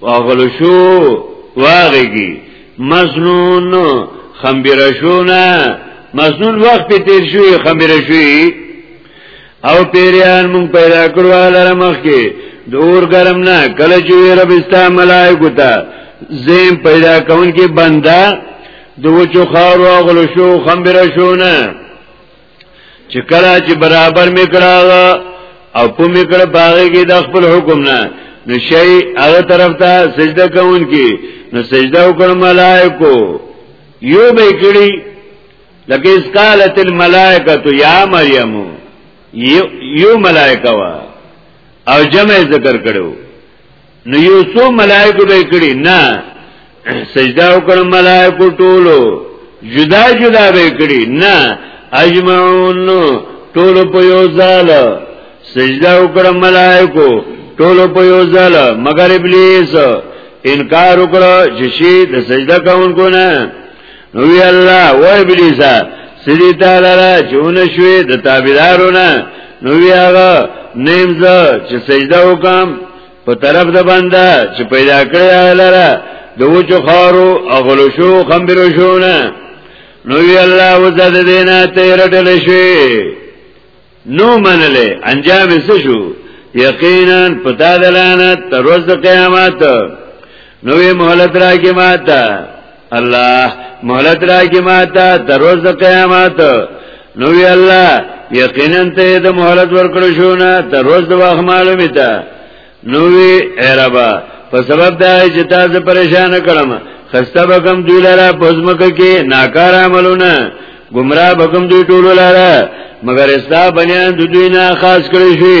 واغلو شو واغږي مزنون خمبره شو نه مزنون وخت په تیر شوی خمبره شوی او پیریان مون پیدا کړو لره مخ کې دور گرم نه کله چې رب استا ملائکه تا زم پیدا کون کې بندا دوچو خارو غلو شو خمبره شو نه چې کله چې برابر میکړه او په میکړه باغې کې د خپل حکم نه نو شي هغه طرف ته سجده کوونکی نو سجده وکړ ملائکو یو به کړي لکه اس قالت الملائکه تو یا مریم یو ملائکه وا او جمع ذکر کړو نو یو څو ملائکه به کړی نه سجده وکړ ملائکه ټولو جدا جدا به کړی نه اجمعون ټولو په یو ځل سجده وکړ ملائکه ټولو په یو ځل مگر ابلیس انکار وکړ چې شي د سجده کوونکو نه نو وی الله و ابلیس سړي تعالی را چون شوي د تابعدارونه نو وی هغه نیم زه چې سجده وکم په طرف د بنده چې پیدا کړی هغه لره د وچو خارو او غلو شو خمبرو شو نه نو وی الله وزاد دینا تیرټل شي نو منله انجام څه شو یقینا پتا دلانه تر ورځ قیامت نو مهلت راګی ماته الله مهلت راکی ماتا تر روز د قیامت نو وی الله یقینا ته د مهلت ورکړو شو نه تر روز د واخ معلومه تا نو وی عربا په سبب دا چې تاسو پریشان کړم خسته بکم دوی لاره پزمکه کې ناکار عملونه گمراه بکم دوی ټولو لاره مگر استا بنیان دوی نه خاص کړی شي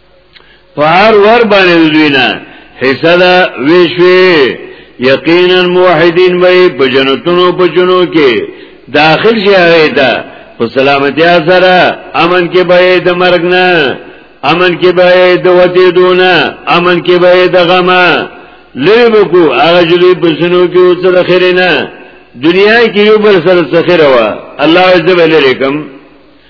پار ور باندې دوی نه حصہ دا ویشوی یقینا موحدین وای په جنتونو په جنو کې داخل شي هغه ته په سلامتی سره امن کې به د مرګ نه امن کې به د وتی دونه امن کې به د غمه لری بکو هغه جلی په سنو کې او سره خیرنه دنیا کې یو بل سره سخیره وا الله عز وجل لري کوم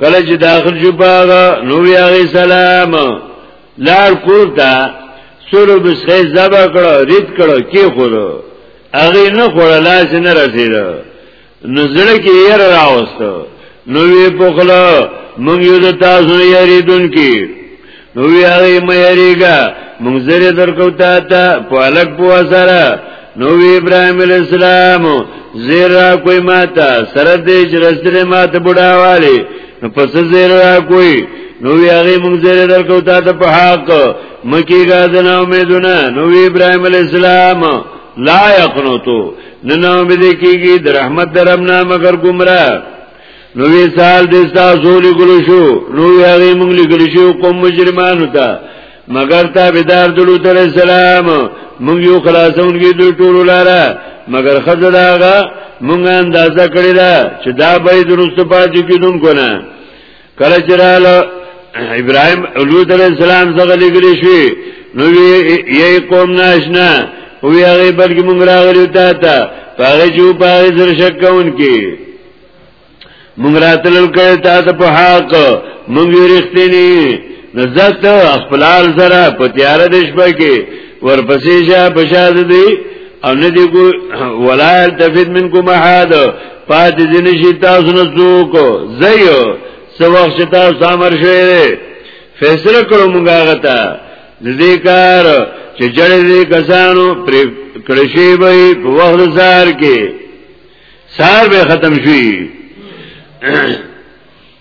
کله چې داخل شو پاغه نو بیا غي سلام لار کوتا سورو بسخه زبا کړه رید کړه کی خورو هغه نه خوړه لاس نه رسید نو زړه کې یې راوستو نو وی پخلا مونږ یو د تاسو یریدون کې نو وی هغه مې یریګا مونږ زری درکو تا ته په الګ په سره نو وی ابراهیم علی السلام زیر را کوئی ماتا سره دې چې رسره ماته بډاواله نو پس زیر را کوئی نو وی هغه مونږ زیر درکو تا ته په حق مکی غاځنه امیدونه نو وی ابراهیم علی السلام لا یقنوتو نن امید کیږي د رحمت درمنا مگر گمراه نو ویسال د تاسو لګل شو نو هغه موږ لګل شو قوم مجرمانو ته مگر تا بدار دلو تر السلام موږ یو خلاصون کې د ټول لاره مگر خزر هغه موږ اندازه کړی دا چې دا به درست پاتې کیدون کنه کله چې رااله ابراهيم علود عليه السلام څنګه لګري شي نو یې قوم ناشنا او یې هغه بلګي مونږ راغلی تا ته هغه جو پاره زر شک کوونکی مونږ راتل کړه تا ته په حق مونږ رښتینی نزدت خپلال سره په تیار د شپه کې ورپسې شه بشاد دی او ندی کو ولا تفید منکم احد پات دین شي تاسو نه څوک زيو سو وخت چې تاسو امر شوي فیصله کړو موږ هغه ته دې کار چې جړې دې کسانو پر کړشي به په وخت سار کې سار به ختم شي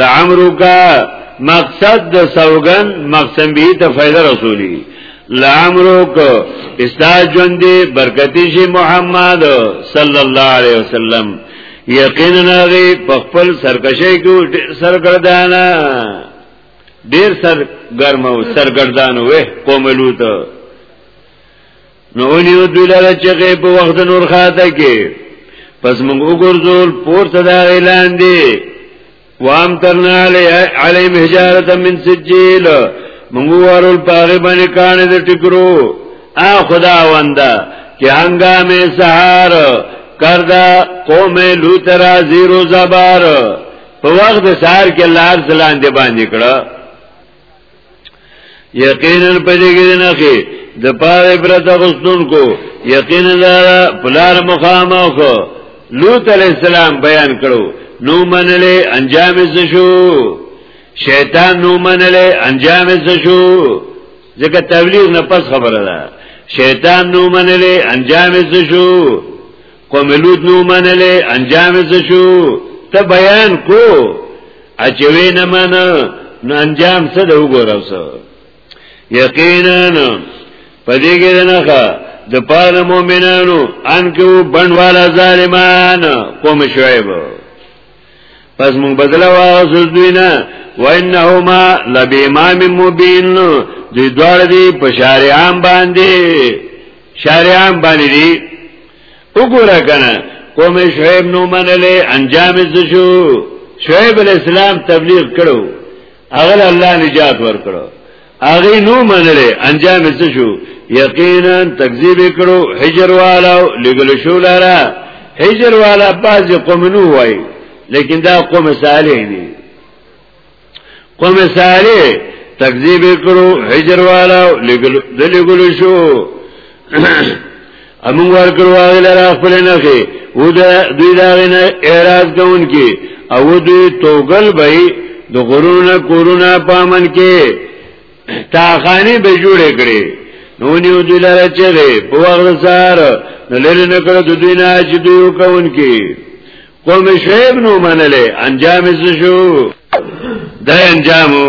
لعمرک مقصد د سوګن مقصد به ته فائدہ رسولي لعمرک استا ژوند برکتی شي محمد صلی الله علیه وسلم یقینا غي په خپل سرکشي کې سرګردانه ډیر سر ګرمو سرګردانو وې قوم لوط نو ونیو دوی لره چغې په وخت نور خاته کې پس موږ وګرځول پورته دا اعلان دی وام ترنا علی علی مهجارت من سجیل موږ ورول پاغه باندې کان دې ټکرو ا خدا وندا چې هنګامه سهار کردا قوم لوط را زیرو زبار په وخت سهار کې لار زلان دی باندې کړه یقینا په دې کې نه کې د پاره عبرت غوښتون کو یقینا دا پلار مخامه کو لوط علی السلام بیان کړو نو منلې انجام څه شو شیطان نو منلې انجام څه شو ځکه تبلیغ نه پس خبره ده شیطان نو منلې انجام څه شو قوم لوط نو منلې انجام څه شو ته بیان کو اچوي نه مان نو انجام څه دی وګورم څه یقینا پدې کې نه ښه د پال مؤمنانو ان کو بنوالا ظالمان قوم شعیب پس مونږ بدل واغسل دوی نه وانهما لبامام مبین دوی دوړ دی په شارعام باندې شارعام باندې دی وګوره کنه قوم شعیب نو منلې انجام زشو شعیب الاسلام تبلیغ کړو هغه الله نجات ورکړو هغه نو منره انجام څه شو یقینا تکذیب کړو حجر والا لګل شو لاره حجر والا باز قوم نو وای لیکن دا قوم صالح دي قوم صالح تکذیب کړو حجر والا لګل شو امون ورکړو هغه لره خپل نه کې و دا دوی دا نه اعتراض کوونکې او دوی توغل به د غرونه کورونه پامن کې تاخانی به جوړ کړي نو نیو دوی لره چې په وغل سار نو لری نه کړو د دوی نه چې دوی کوونکې قوم شعیب نو منله انجام څه شو دا انجامو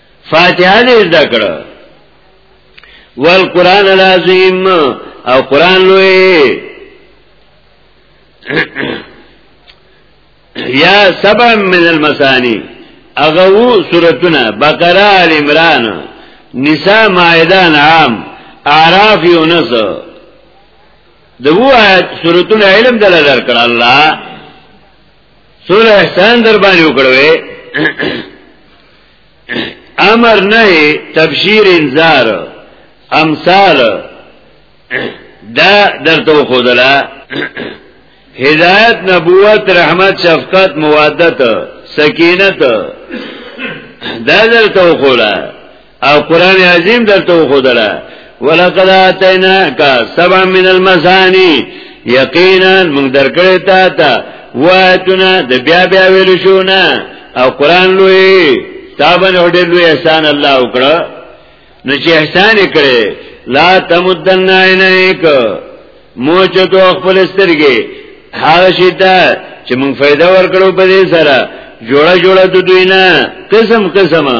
فاتحه دې زده کړه والقران العظیم او قران لوی یا سبع من المثانی اغو سورتنا بقره ال عمران نساء مائده انعام اعراف یونس دغه آیت سورتنا علم دل درکړه الله سوره احسان در باندې وکړوي امر نه تبشیر انذار امثال دا درته خودلا هدایت نبوت رحمت شفقت موادت سکینت دا درته خودلا او قران عظیم درته خودلا ولقد اتیناک سبع من المثانی یقینا موږ درکړی تا ته واتونه د بیا بیا ویل شو نه او قران لوی تابن اورډر لوی احسان الله وکړه نو چې احسان کړي لا تمدن عینیک موچ تو خپل سترګې هغه شیته چې موږ فائدہ ورکړو په دې سره جوړه جوړه د دوی نه قسم قسمه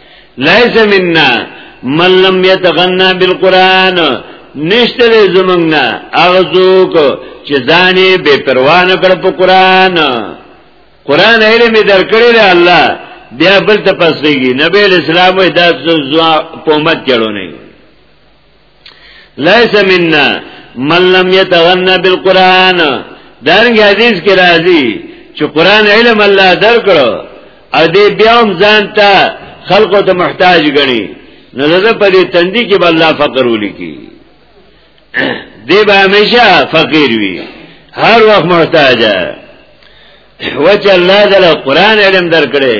لیس مننا من لم یتغنا بالقران نشته دې زمنګ نه هغه څوک چې ځانې بے پروا نه کړ په قران قران علم درکړی دی الله بیا بل ته پسېږي نبی اسلام وې دا ځوا په امت چلو نه لیس مننا من لم یتغنا بالقران دارنګ حدیث کې راځي چې قران علم الله درکړو او دې بیا هم ځان ته خلقو ته محتاج غني نو زده په دې تندې کې بل الله فقر ولیکي دې به همیشه فقیر وي هر وخت محتاج وجه الله دل قران علم درکړي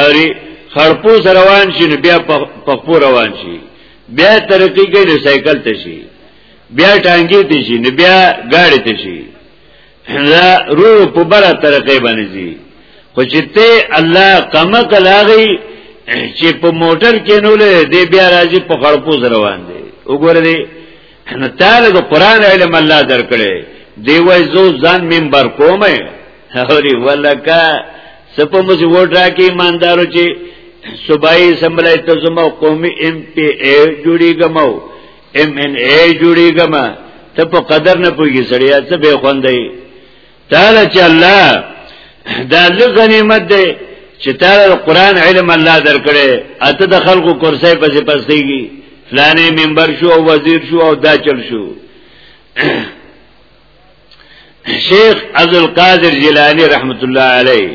اری خړپو روان شي نو بیا پخپو روان شي بیا ترقی کوي نو سایکل ته شي بیا ټانګي ته شي نو بیا ګاډي ته شي دا روح په بره ترقی باندې شي خو چې ته الله کما کلاغي چې په موټر کې نو له دې بیا راځي په خړپو روان دي وګوره دې نو تعالی د قران علم الله درکړي دی وای زو ځان منبر کومه هوري ولکا سپو مس ووټ راکې ایماندارو چې صوبایي اسمبلی ته زمو قومي ایم پی ای جوړی ګمو ایم ان ای جوړی ګما ته په قدر نه پويږي سړیا څه به خوندې تعالی چې الله دا لږ غنیمت دی چې تعالی قرآن علم الله درکړي اته د خلکو کرسي په ځپستېږي فلانه منبر شو او وزیر شو او دا چل شو شیخ عبد القادر جیلانی رحمت الله علیه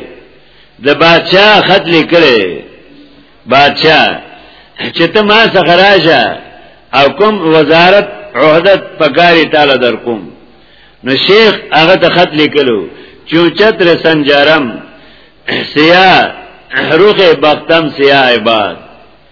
د بادشاہ خط لیکلی بادشاہ چې ته ما څخه راشه او کوم وزارت عہدت پکاري تعالی در کوم نو شیخ هغه ته خط لیکلو چوچتر سنجرم سیا روخ بختم سیا عباد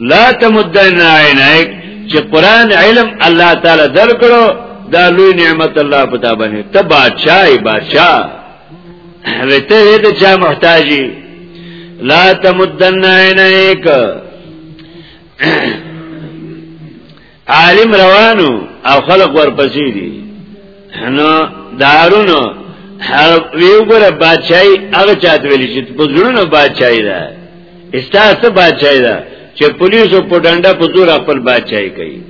لا تمدن عینک چې قران علم الله تعالی درکړو دا لوی نعمت الله پتا باندې ته بادشاہي بادشاہ وته دې چا محتاجي لا تمدن عینک عالم روانو او خلق ورپسې دي نو دارونو ویو ګره بادشاہي هغه چاته ویل شي په زړونو بادشاہي ده استاسه بادشاہي ده چې پولیس او پټنډه په زور خپل بادشاہي کوي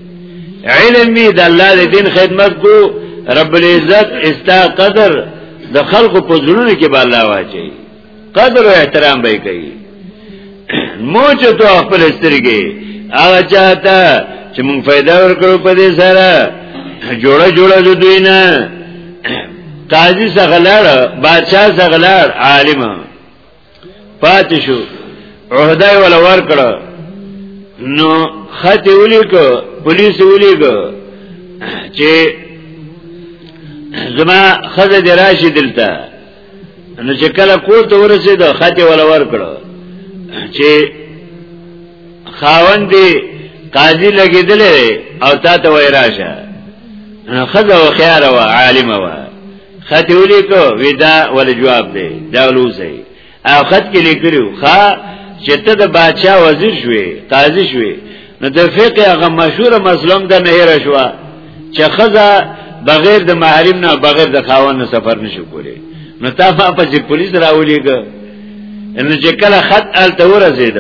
علم می د الله د دین خدمت کو رب العزت استا قدر د خلق په زړونو کې بالا واچي قدر او احترام به کوي مو چې تو خپل سترګې هغه چاته چې مونږ فائدہ ورکړو په دې سره جوړه جوړه د دوی نه قاضي سغلار بادشاہ سغلار عالم پات شو عہدای ولا ور کړو نو خط ولیکو پولیس ولیکو چې زما خزه دراشي دلته نو چې کله کور ته ورسېد خاطی ولا ور کړو چې خاوند دی قاضي لګیدل او تا ته وای راشه خزه و خيار و عالم و خاطی ولي کو ودا ول جواب دی دا لوسه او خط کې لیکلو خا چې ته د بادشاہ وزیر شوي قاضي شوي نو د فقه هغه مشهور مظلوم د نهر شو چې خزه بغیر د محرم نه بغیر د خاوند نه سفر نشو کولی نو تا ما په چې پولیس راولېګ ان چې کله خط ال ته ورسېد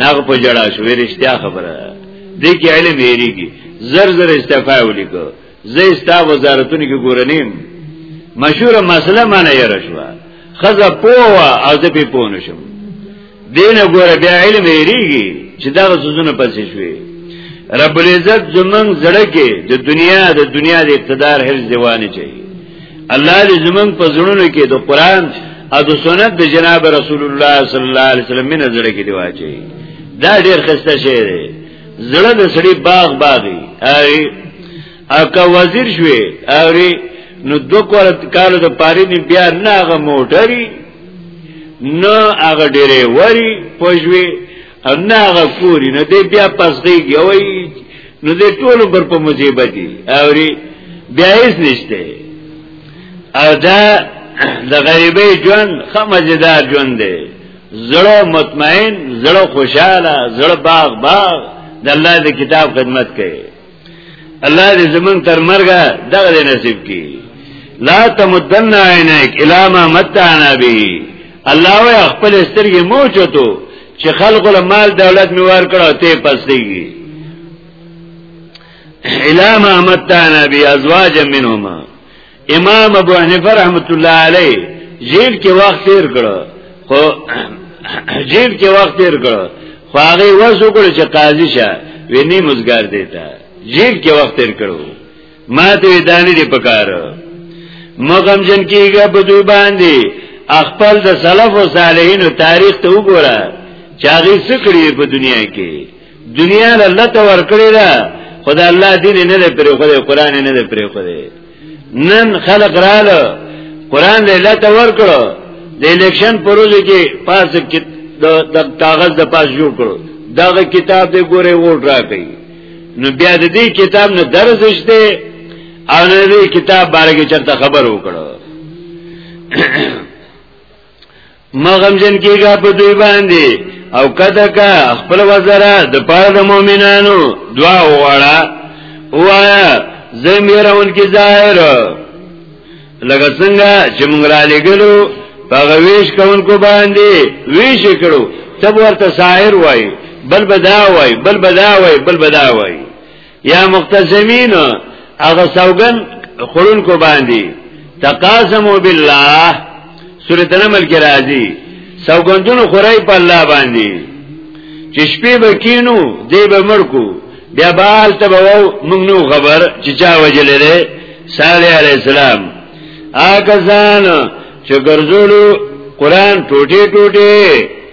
ناغه په جړا شو ورشتیا خبره دې کې علم هېریږي زر زر استفاده ولیکو زه ستا وزارتونو کې ګورنیم مشهور مسله معنی یې رشوه خزه پوه او زه په پوه نشم دین ګوره بیا علم یریږي چې دا سوزونه پسې شوي رب العزت زمون زړه کې د دنیا د دنیا د اقتدار هر ځواني چي الله دې زمون په زړونو کې د قران او د سنت د جناب رسول الله صلی الله علیه وسلم نه زړه کې دی واچي دا ډیر خسته شی دی زړه د سړي باغ باغی اری اکا وزیر شوی اری نو دو کالو د پاره نه بیا نه هغه موټری نه هغه ډیره وری پوجوي نه هغه کوری نه دی بیا پسږي وای نو دې ټول پر په مصیبت دي اوري بیا هیڅ نشته او دا د غریبې ژوند خمجدار ژوند دی زړه مطمئن زړه خوشاله زړه باغ باغ د الله د کتاب خدمت کوي الله دې زمون تر مرګه دغه دې نصیب کړي لا تمدن عینک الا ما متعنا به الله وي خپل سترګې مو چتو چې خلق له مال دولت می ور کړو ته پسېږي الا ما متعنا به ازواج منهما امام ابو حنیفه رحمت الله علیه جیل کې وخت تیر کړو خو جیل کې وخت تیر کړو خو هغه وځو کړ چې قاضي شه ویني مزګار دیتا جیل کې وخت تیر کړو ما ته دانی دی پکاره مغم جن کیږي په دوی باندې خپل د سلف او صالحینو تاریخ ته وګوره چاغي سکړي په دنیا کې دنیا له الله ته ورکړی دا خدای الله دین نه لري پر خدای قران نه لري پر خدای نن خلق رااله قران له الله ته ورکړو د الیکشن پروژه کې پاس کې د کاغذ د پاس جوړ کړو دا کتاب دې ګوره ووټ راکړي نو بیا د دې کتاب نه درس شته او د دې کتاب باره کې چرته خبر وکړو مغمجن کېږه په دوی باندې او کده کا خپل وزره د پاره د مؤمنانو دعا وغواړه وایا زمیرون کې ظاهر لکه څنګه چې موږ را لګلو هغه ویش کوونکو باندې ویش کړو تب ورته ساحر وای بل بدا وای بل بدا وای بل بدا وای یا مقتسمین هغه سوګن خورون کو باندې تقاسموا بالله سورۃ النمل کې راځي سوګندونو خورای په الله باندې چې شپې بکینو دی به مرکو بیا بال ته به موږ نو خبر چې چا وجلې ده صالح علی السلام آګه ځان چې ګرځولو قران ټوټه ټوټه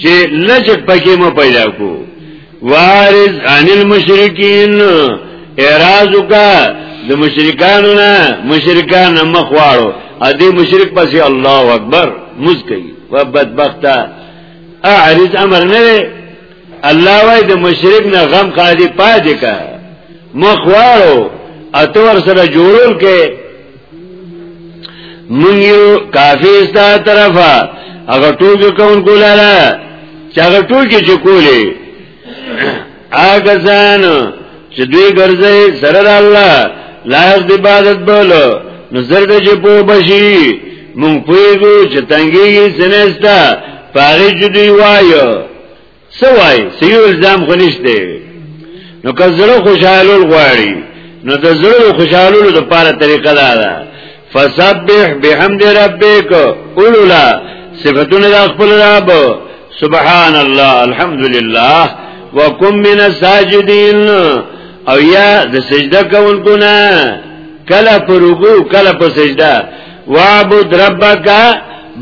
چې لجک پکې مو پیدا کو وارز عن المشرکین اعراض کا د مشرکانو نه مشرکان مخواړو ا دې مشرک پسې الله اکبر مسکی و بدبخت اعرض امر نه الله وای د مشرک نه غم قاضي پاتې کا مخواړو اتور سره جوړول کې مونږ یو کافی ستا طرفه هغه ټول کوم کولاله چې هغه ټول کې چې کولې هغه ځان چې دوی ګرځي سره الله لایق دی عبادت بولو نو زرد چې په بشي مونږ پوهیږو چې تنګي سنستا پاره چې دی وایو سوای صحیح الزام خو نشته نو که زړه خوشاله غواړي نو د زړه خوشاله لپاره طریقه دا ده فسبح بحمد ربک اولولا صفاتونه د خپل رب سبحان الله الحمدلله وکم من الساجدین او یا د سجده کوونکو نه کله پرګو کله په سجده وعبد ربک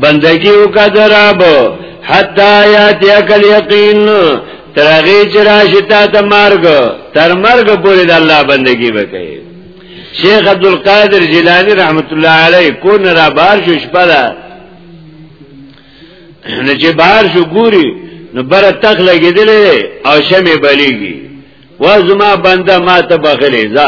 بندگی وکړه دراب حتا یات یکل یقین ترغی چراشتا ته مرګ تر مرګ پورې د الله بندگی وکړي شیخ عبد القادر جیلانی رحمت الله علیه کو نه را بار شو شپه ده نه چې بار شو ګوري نو بر تخ لګیدلې او شمه بلیږي وا زما بنده ما ته بغلې ځه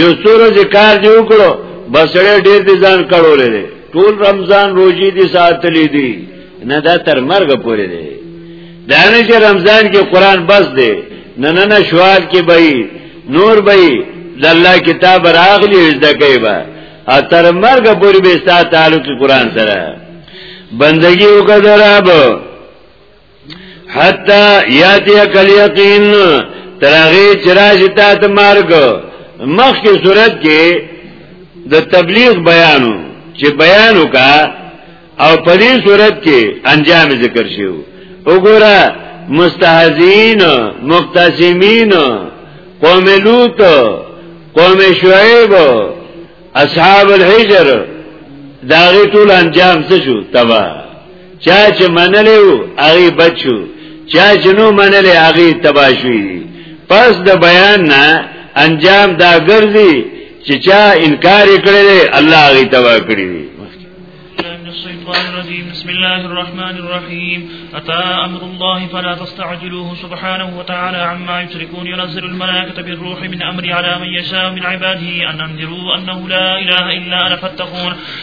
یو سورو ذکر دی وکړو بسړې ډېر دي ځان کړولې دي ټول رمضان روزي دي ساتلې دي نه دا تر مرګ پورې دي دا نه چې رمضان کې قران بس دی نه نه نه شوال کې به نور به د الله کتاب راغلی زده کوي به او تر مرګ پورې به ستاسو تعلق قران سره بندگی وکړه رب حتا یاتی اکل یقین تراغی چراج تا تا مرگ مخ کی صورت کې د تبلیغ بیانو چې بیانو کا او په دې صورت کې انجام ذکر شیو وګوره مستهزین مقتسمین قوم لوط قوم شعیب اصحاب الحجر داغی طول انجام څه شو تبا چا چې منلې وو هغه بچو چا چې نو منلې هغه تباشوي دي پس د بیان نه انجام دا ګرځي چې چا انکار کړي الله هغه تبا کړی دي الشيطان الرجيم بسم الله الرحمن الرحيم أتى أمر الله فلا تستعجلوه سبحانه وتعالى عما يشركون ينزل الملائكة بالروح من أمر على من يشاء من عباده أن أنذروا أنه لا إله إلا أنا فاتقون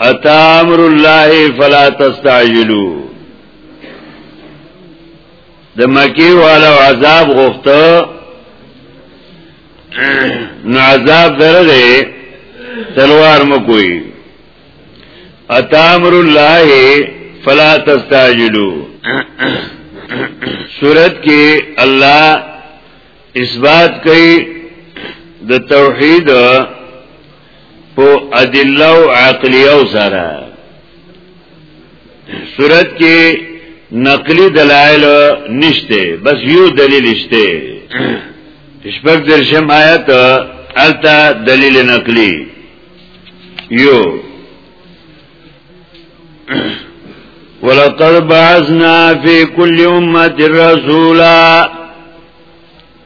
اتا امر الله فلا تستعجلوا د مکی والا عذاب غوښته نو عذاب درغه تلوار مکوئی اتامر الله فلا تستعجلو صورت کې الله اثبات کوي د توحید په ادله او عقلیه سره صورت کې نقلی دلائل نشته بس یو دلیل شته شپږ درشم آیت التا دلیل نقلی یو ولقد بعثنا في كل امه رسولا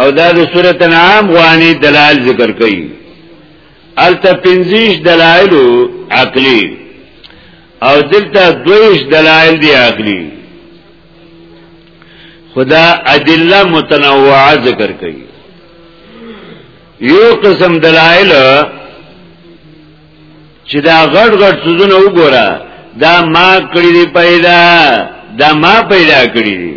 او دا د سورۃ انعام غوانی دلایل ذکر کړي الته پنځیش دلایل عقلی او دلته دویش دلایل دی عقلی خدا ادله متنوعه ذکر کړي یو قسم دلایل چې دا غړ غړ سوزونه وګوره دا ما کړی دی پیدا دا ما پیدا کړی دی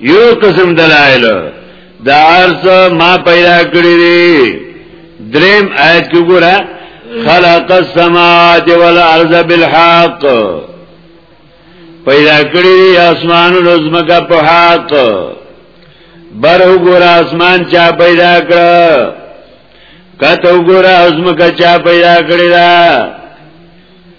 یو قسم دلائل دا عرض ما پیدا کړی دی دریم آیت کې ګوره خلق السماوات والارض بالحق پیدا کړی دی اسمان او زمکه په حق بر وګوره اسمان چا پیدا کړ کته وګوره زمکه چا پیدا کړی دا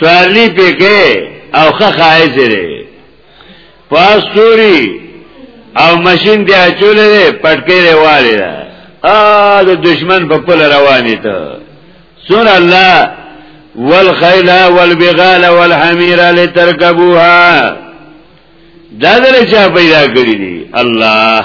سوارلی پی که او خه خواهی سره پاس توری او ماشین دی اچوله ده پتکی روالی ده آه ده دشمن پا پل روانی تا سون الله والخیل والبغال والحمیر لترکبوها دا دل چا پیدا کری دی الله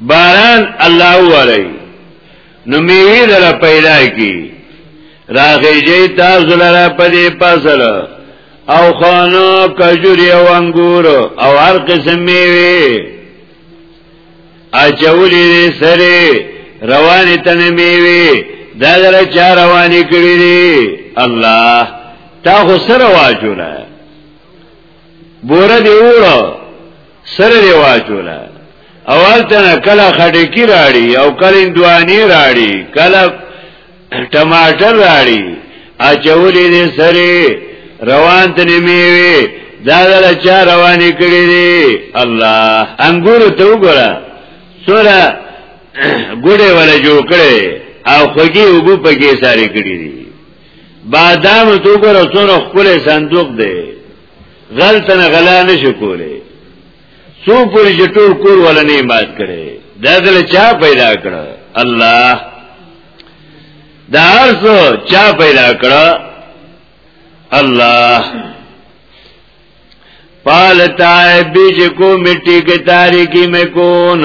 باران الله وری نو میوی لرا پیدا کی راغی جی تاسو لرا پدی پسل او خانو کجوری او انگور او هر قسم میوی اچولی دی سری روانی تن میوی دا در چا روانی کری دی الله تا خو سر واجولا بوره دی اوڑا سر رواجولا اول تنه کله خټکی راړي او کله اندواني راړي کله ټماټر راړي اچولې دې سره روان تنه میوي دا دل چا روانې کړې دي الله انګور ته وګوره سره ګډه ولا جوړ کړي او خوږي وګو پکې ساري کړې دي بادام تو ګره سره خپل صندوق دی غلط نه غلا نشو کوله سو پوری چې ټول کور ولا نه مات کړي دا دل چا پیدا کړ الله دا ارسو چا پیدا کړ الله پالتا ہے بیج کو مٹی کے تاریکی میں کون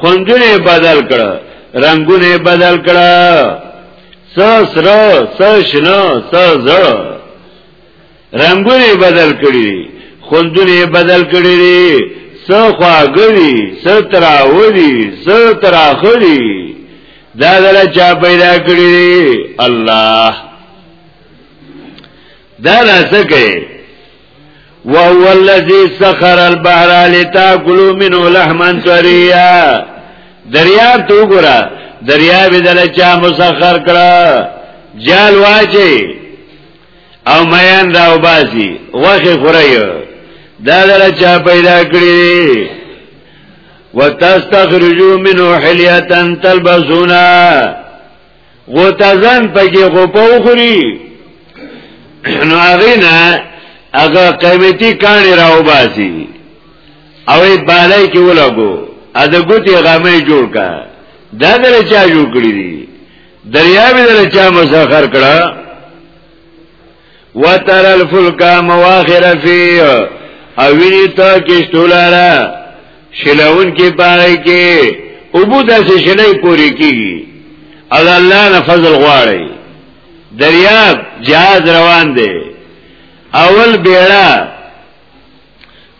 خوندونه بدل کړه رنگونه بدل کړه سو سرو سو شنو سو زړو رنگونه بدل کړی خوندونه بدل کړی سو خواګری سو تراوری سو تراخری دا دل چا پیدا کړی الله دا راځه کوي وهو الذي سخر البحر لتاكلوا منه لحما طريا دریاب تو ګره دریاب دل چا مسخر کړه جال واچي او میان راو باسي واخه خورای دا دل چا پیدا کړی وتستخرجوا منه حليه تلبسونها غوتزن پکې غوپه وخوري نو هغه نه هغه قیمتي کاني راو باسي او یې بالای کې ولګو ا د ګوتې غمه جوړ کا دا دل چا جوړ کړی دی دریاوی دل چا مسخر کړه وتر الفلک مواخر فی او وینی تا کشتو لارا شلون کی پاگئی کی ابو دا سی شلی پوری کی او اللہ نا فضل غواری دریاب جهاز روان دی اول بیڑا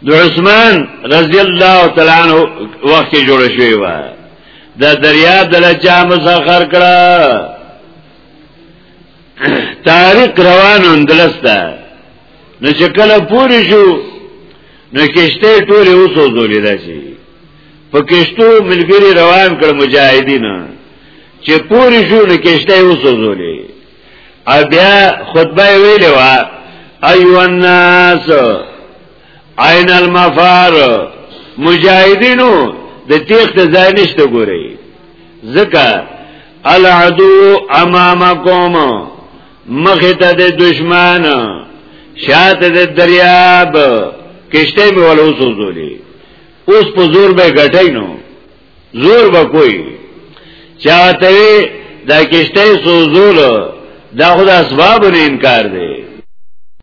د عثمان رضی الله تعالی عنہ وخت کې جوړ شوی و د دریا دلچا مسخر کړه تاریخ روان اندلس ده نو چې کله پوری شو نو کشته ټوله اوسو زولې راشي په کشتو ملګری روان کړ مجاهدین چې پوری شو نو کشته اوسو زولې او بیا خطبه ویلې وا ایو الناس عین المفار مجاهدینو د تیخت ځای نشته ګوري ځکه العدو امامکم مخت د دشمن شات د دریاب کشته به ول وسوزولې اوس په زور به غټای نو زور به کوئی چاته دا کشته سوزول دا خود اسباب نه انکار دی